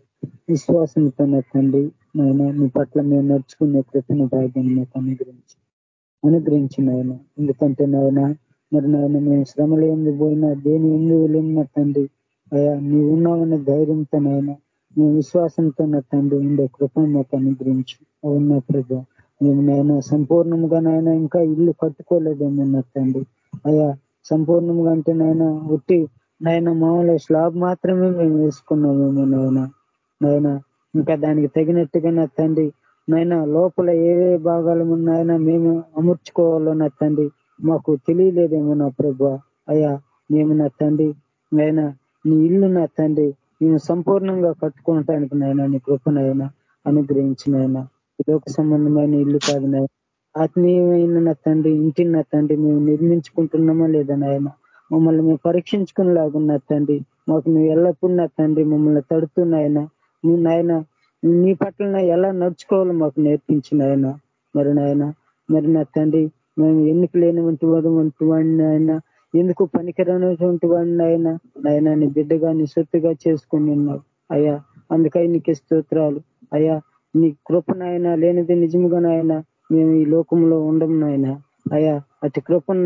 విశ్వాసంతో తండ్రి నాయన మీ పట్ల మేము నడుచుకునే కృపను భాగ్యం మాకు అనుగ్రహించి అనుగ్రహించినాయన ఎందుకంటే నాయన మరి నాయన మేము శ్రమలు ఎందుకు పోయినా దేని ఎందుకు వెళ్ళిన తండ్రి అయా నీవు ఉన్నామన్న ధైర్యంతో నాయన మేము విశ్వాసంతో నా తండ్రి ఉండే కృపను మాకు అనుగ్రహించు. అవునా ప్రభు? మేము నాయన సంపూర్ణంగా నాయన ఇంకా ఇల్లు కట్టుకోలేదేమో నా తండ్రి. అయా సంపూర్ణంగా అంటే నాయన ఉట్టి నాయన మామూలు స్లాబ్ మాత్రమే మేము వేసుకున్నామేమో నాయన. నాయన ఇంకా దానికి తగినట్టుగా నా తండ్రి నాయన లోపల ఏవే భాగాలు ఉన్నాయన మేము అమర్చుకోవాలో నా తండ్రి మాకు తెలియలేదేమో నా ప్రభు. అయ్యా మేము నా తండ్రి నాయన నీ ఇల్లు నా తండ్రి మేము సంపూర్ణంగా కట్టుకోవటానికి నాయన నీ కృపనైనా అనుగ్రహించినైనా లోక సంబంధమైన ఇల్లు కాదు నాయన ఆత్మీయమైన నా తండ్రి ఇంటిని నా తండ్రి మేము నిర్మించుకుంటున్నామా లేదా నాయన మమ్మల్ని మేము పరీక్షించుకునేలాగా తండ్రి మాకు నువ్వు ఎల్లప్పుడూ నా తండ్రి మమ్మల్ని తడుతున్నాయన నువ్వు నాయన నీ పట్ల ఎలా నడుచుకోవాలో మాకు నేర్పించిన ఆయన మరి నాయన మరి నా తండ్రి మేము ఎన్నిక లేనివంటి వంటి వాడిని ఆయన ఎందుకు పనికిరనటువంటి వాడిని ఆయన నాయన నీ బిడ్డగా నీ సొత్తుగా చేసుకుని ఉన్నావు. అయ్యా అందుకై నీకు స్తోత్రాలు. అయ్యా నీ కృపనైనా లేనిది నిజముగా నాయన మేము ఈ లోకంలో ఉండం నాయన. అయ్యా అతి కృపను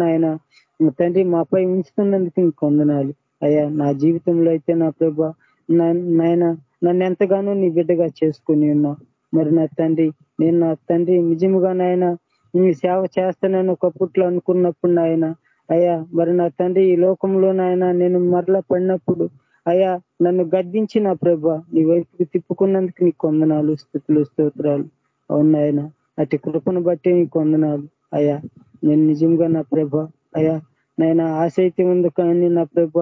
తండ్రి మాపై ఉంచుతున్నందుకు నీకు వందనాలు. అయ్యా నా జీవితంలో అయితే నా ప్రభ నాయన నన్ను ఎంతగానో నీ బిడ్డగా చేసుకుని ఉన్నా. మరి నా తండ్రి నేను నా తండ్రి నిజముగా నాయన నీ సేవ చేస్తానని ఒకప్పట్లో అనుకున్నప్పుడు నాయన అయ్యా మరి నా తండ్రి ఈ లోకంలో నాయన నేను మరలా పడినప్పుడు అయ్యా నన్ను గద్దించి నా ప్రభ నీ వైపుకి తిప్పుకున్నందుకు నీ కొందనాలు స్థుతులు స్తోత్రాలు. అవునాయన అటు కృపను బట్టి నీ కొందనాలు అయ్యా నేను నిజంగా నా ప్రభ అయ్యా నాయన ఆసక్తి ఉంది కానీ నా ప్రభ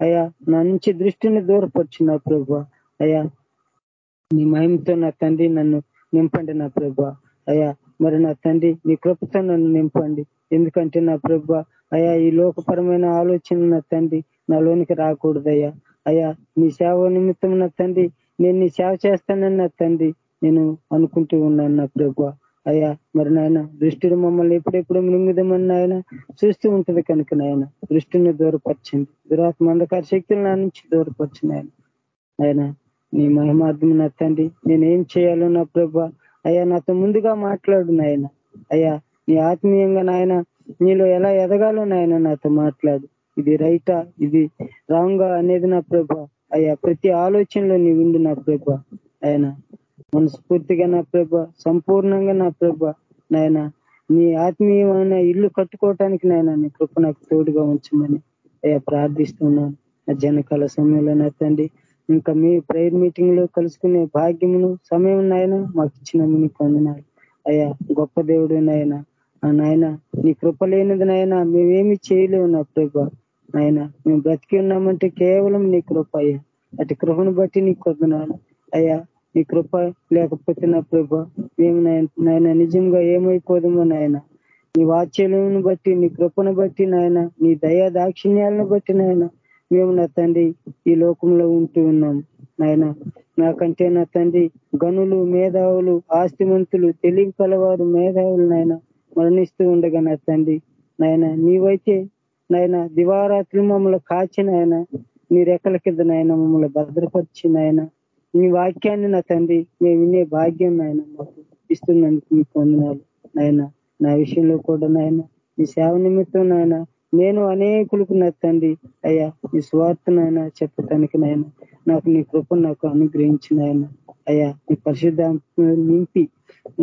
అయ్యా నా నుంచి దృష్టిని దూరపరిచి నా ప్రభ. అయ్యా నీ మహిమతో నా తండ్రి నన్ను నింపండి నా ప్రభ. అయ్యా మరి నా తండ్రి నీ కృపతో నన్ను నింపండి. ఎందుకంటే నా ప్రభ అయ్యా ఈ లోకపరమైన ఆలోచన నా తండ్రి నాలోనికి రాకూడదయ్యా. అయ్యా నీ సేవ నిమిత్తం నా తండ్రి నేను నీ సేవ చేస్తానని నా తండ్రి నేను అనుకుంటూ ఉన్నాను నా ప్రభు. అయ్యా మరి నాయన దృష్టిని మమ్మల్ని ఎప్పుడెప్పుడు మృంగిదమని నాయన చూస్తూ ఉంటుంది కనుక నాయన దృష్టిని దూరపరిచింది దురాత్మ అంధకార శక్తులు నా నుంచి దూరపరచండి ఆయన ఆయన నీ మహిమార్థం నా తండ్రి. నేనేం చేయాలో నా ప్రభా. అయ్యా నాతో ముందుగా మాట్లాడు నాయన. అయ్యా నీ ఆత్మీయంగా నాయన నీలో ఎలా ఎదగాలో నాయన నాతో మాట్లాడు. ఇది రైటా? ఇది రాంగా అనేది నా ప్రభా. అయ్యా ప్రతి ఆలోచనలో నీ ఉండు నా ప్రభ. ఆయన మనస్ఫూర్తిగా నా ప్రభ. సంపూర్ణంగా నా ప్రభ. నాయన నీ ఆత్మీయమైన ఇల్లు కట్టుకోవటానికి నాయన నీ కృప నాకు తోడుగా ఉంచమని అయ్యా ప్రార్థిస్తున్నాను. ఆ జనకాల సమయంలో నా తండ్రి ఇంకా మీ ప్రేయర్ మీటింగ్లో కలుసుకునే భాగ్యమును సమయం నాయన మాకు ఇచ్చిన మీకు వందనాలు. అయ్యా గొప్ప దేవుడు నాయన. నాయన నీ కృప లేనిది నాయన మేమేమి చేయలేము నా ప్రభ. నాయన మేము బ్రతికి ఉన్నామంటే కేవలం నీ కృప అయ్యా. అటు కృపను బట్టి నీ కొద్దునాను అయ్యా నీ కృప లేకపోతే నా ప్రభ మేము నాయన నిజంగా ఏమైపోదామో నాయన. నీ వాచ్యలను బట్టి నీ కృపను బట్టి నాయన నీ దయా దాక్షిణ్యాలను బట్టి నాయన మేము నా తండ్రి ఈ లోకంలో ఉంటూ ఉన్నాం. నాయన నాకంటే నా తండ్రి గనులు మేధావులు ఆస్తిమంతులు తెలివి కలవారు మేధావులు నాయన మరణిస్తూ ఉండగా నా తండ్రి. నాయన నీవైతే నాయన దివారాత్రులు మమ్మల్ని కాచిన ఆయన నీ రెక్కల కింద నాయన మమ్మల్ని భద్రపరిచి నాయన నీ వాక్యాన్ని నా తండ్రి మేము వినే భాగ్యం నాయన మాకు ఇస్తున్నందుకు మీకు వందనాలు. నాయన నా విషయంలో కూడా నాయన నీ సేవ నిమిత్తం నాయన నేను అనేకులకు నా తండ్రి అయ్యా నీ స్వార్థ చెప్పటానికి నాయన నాకు నీ కృపను నాకు అనుగ్రహించిన ఆయన అయ్యా నీ పరిశుద్ధ నింపి.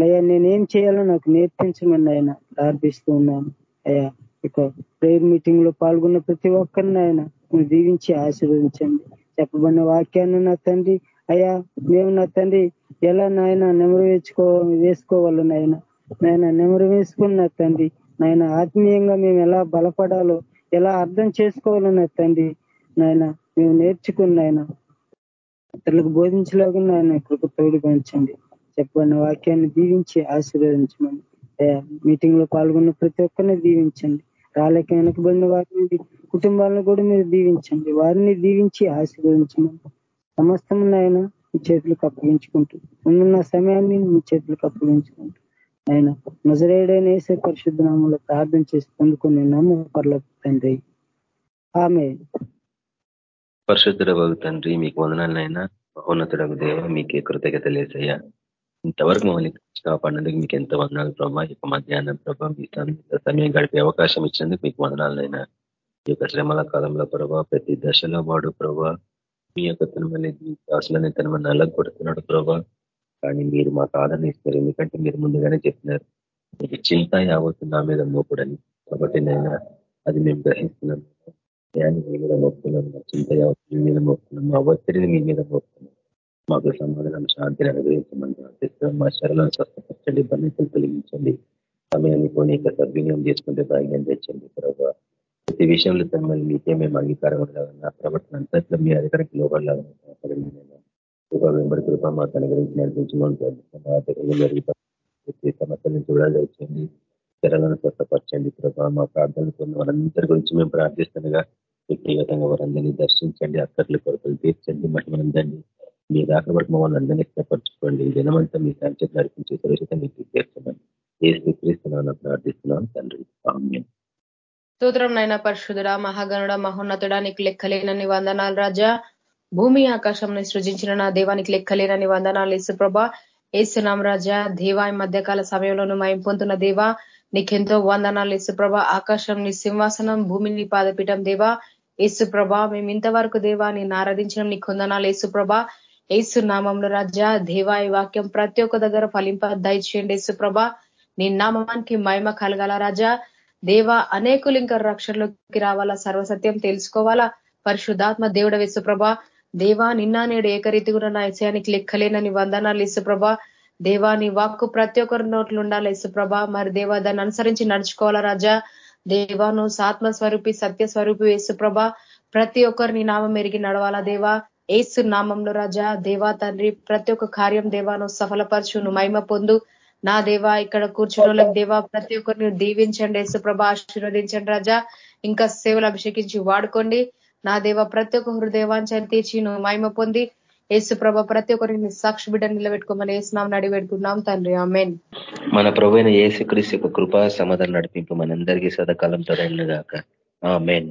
అయ్యా నేనేం చేయాలో నాకు నేర్పించమని ఆయన ప్రార్థిస్తూ ఉన్నాను. అయ్యా ఇక ప్రేయర్ మీటింగ్లో పాల్గొన్న ప్రతి ఒక్కరిని ఆయన నువ్వు దీవించి ఆశీర్వదించండి. చెప్పబడిన వాక్యాన్ని నా తండ్రి అయ్యా మేము నా తండ్రి ఎలా నాయన నెమరు వేసుకో వేసుకోవాలి నాయన. నాయన నెమరు వేసుకుని నా తండ్రి నాయన ఆత్మీయంగా మేము ఎలా బలపడాలో ఎలా అర్థం చేసుకోవాలో తండ్రి నాయన మేము నేర్చుకున్నాయన ఇతరులకు బోధించలేకుండా నాయన కృప తోడుగా చెప్పబడిన వాక్యాన్ని దీవించి ఆశీర్వదించమని మీటింగ్లో పాల్గొన్న ప్రతి ఒక్కరిని దీవించండి. రాలేక వెనకబడిన వారిని కుటుంబాలను కూడా మీరు దీవించండి. వారిని దీవించి ఆశీర్వదించమని సమస్తం నాయన మీ చేతులకు అప్పగించుకుంటూ ముందున్న సమయాన్ని మీ చేతులకు అప్పగించుకుంటూ. ఆయన నజరేడైన వేసే పరిశుద్ధ నామంలో ప్రార్థన చేసి పొందుకుని నమ్ము పర్లకు తండ్రి. ఆమె పరిశుద్ధుడ తండ్రి మీకు వందనాలనైనా. మహోన్నతుడకు దేవ మీకే కృతజ్ఞత లేసయ్యా ఇంతవరకు మమ్మల్ని కాపాడినందుకు మీకు ఎంత వందనాలు ప్రభా. ఈ యొక్క మధ్యాహ్నం ప్రభా మీ సమయం గడిపే అవకాశం ఇచ్చినందుకు మీకు వందనాలనైనా. ఈ యొక్క శ్రమల కాలంలో ప్రభా ప్రతి దశలో వాడు ప్రభా మీ యొక్క తనమని దాసులని తనమని నల్లగొడుతున్నాడు ప్రభా. కానీ మీరు మాకు ఆదరణ ఇస్తారు ఎందుకంటే మీరు ముందుగానే చెప్పినారు మీకు చింత యావత్తు నా మీద మోపుడని. కాబట్టి నేను అది మేము గ్రహిస్తున్నాం. ధ్యానం మీ మీద మోపుతున్నాం మా చింత యావత్తు మీ మీద మోపుతున్నాం మా ఒత్తిడిని మీ మీద మోపుతున్నాం. మాకు సమాధానం శాంతిని అనుగ్రహించమని ప్రార్థిస్తున్నాం. మా శరణాలను స్వస్థపరచండి బంధితులు తొలగించండి. సమయాన్ని కొని ఇక సద్వినియోగం చేసుకుంటే భాగ్యం తెచ్చండి ప్రభావ ప్రతి విషయంలో తమ్మల్ని మీకే మేము అంగీకారం ఉండాలన్నా ప్రవర్తన అంతట్లో మీ అధికారికి లోపడలాగా కృప వెంబడి కృప మాకు అనుగ్రహించి నడిపించమని సమస్యల నుంచి విడుదల ఇచ్చండి తెరలను స్వస్థపరచండి. కృప మా ప్రార్థనలు కొన్ని వారందరి గురించి మేము ప్రార్థిస్తుండగా వ్యక్తిగతంగా వారందరినీ దర్శించండి. అక్కర్లు కొరతలు తీర్చండి. మహిమనందండి మీ దాకా వరకు మమ్మల్ని అందరినీ ఇష్టపరచుకోండి దినమంతా మీ సంచేత నడిపించి సురక్షితం మీకు తీర్చమని ఏ స్వీకరిస్తున్నాను ప్రార్థిస్తున్నాను తండ్రి. సామ్యం స్తోత్రం నైనా పరిశుద్ధుడ మహాగణుడ మహోన్నతుడా నీకు లెక్కలేనని వందనాలు రాజా. భూమి ఆకాశంని సృజించిన నా దేవానికి లెక్కలేనని వందనాలు ఇసుప్రభ ఏసునాం రాజా దేవా ఈ మధ్యకాల సమయంలో మయం పొందుతున్న దేవా నీకెంతో వందనాలు ఇసుప్రభ ఆకాశం నీ సింహాసనం భూమిని పాదపీఠం దేవా. ఏసుప్రభ మేము ఇంతవరకు దేవా నేను ఆరాధించడం నీకు వందనాలు ఏసుప్రభ ఏసు నామంలో రాజా దేవా ఈ వాక్యం ప్రతి ఒక్క దగ్గర ఫలింప దయచేయండి ఏసుప్రభ నీ నామానికి మహిమ కలగాల రాజా. దేవా అనేకులు ఇంకా రక్షణలోకి రావాలా? సర్వసత్యం తెలుసుకోవాలా? పరిశుద్ధాత్మ దేవుడ విశ్వప్రభ దేవా నిన్న నేడు ఏకరీతి కూడా నా విషయానికి లెక్కలేనని వందనాలు ఇసుప్రభ దేవా నీ వాక్కు ప్రతి ఒక్కరి నోట్లు ఉండాలి ఇసుప్రభ మరి దేవా దాన్ని అనుసరించి నడుచుకోవాలా రాజా? దేవా నువ్వు సాత్మ స్వరూపి సత్య స్వరూపి యేసుప్రభ ప్రతి ఒక్కరిని నామం ఎరిగి నడవాలా దేవా? ఏసు నామంలో రాజా. దేవా తండ్రి ప్రతి ఒక్క కార్యం దేవా నువ్వు సఫలపరచు నువ్వు మహిమ పొందు. నా దేవా ఇక్కడ కూర్చున్నోళ్ళకి దేవా ప్రతి ఒక్కరిని దీవించండి యేసుప్రభ ఆశీర్వదించండి రాజా. ఇంకా సేవలు అభిషేకించి వాడుకోండి. నా దేవ ప్రతి ఒక్క హృదయవాంఛాన్ని తీర్చి నువ్వు మహిమ పొంది. యేసు ప్రభ ప్రతి ఒక్కరిని సాక్షి బిడ్డ నిలబెట్టుకోమని వేసినాం నడి పెట్టుకున్నాం తండ్రి. ఆమెన్. మన ప్రభు అయిన ఏసుక్రీస్తు యొక్క కృపా సమాధానం నడిపింపు మనందరికీ సదాకాలం తొడైనగాక. ఆ మెయిన్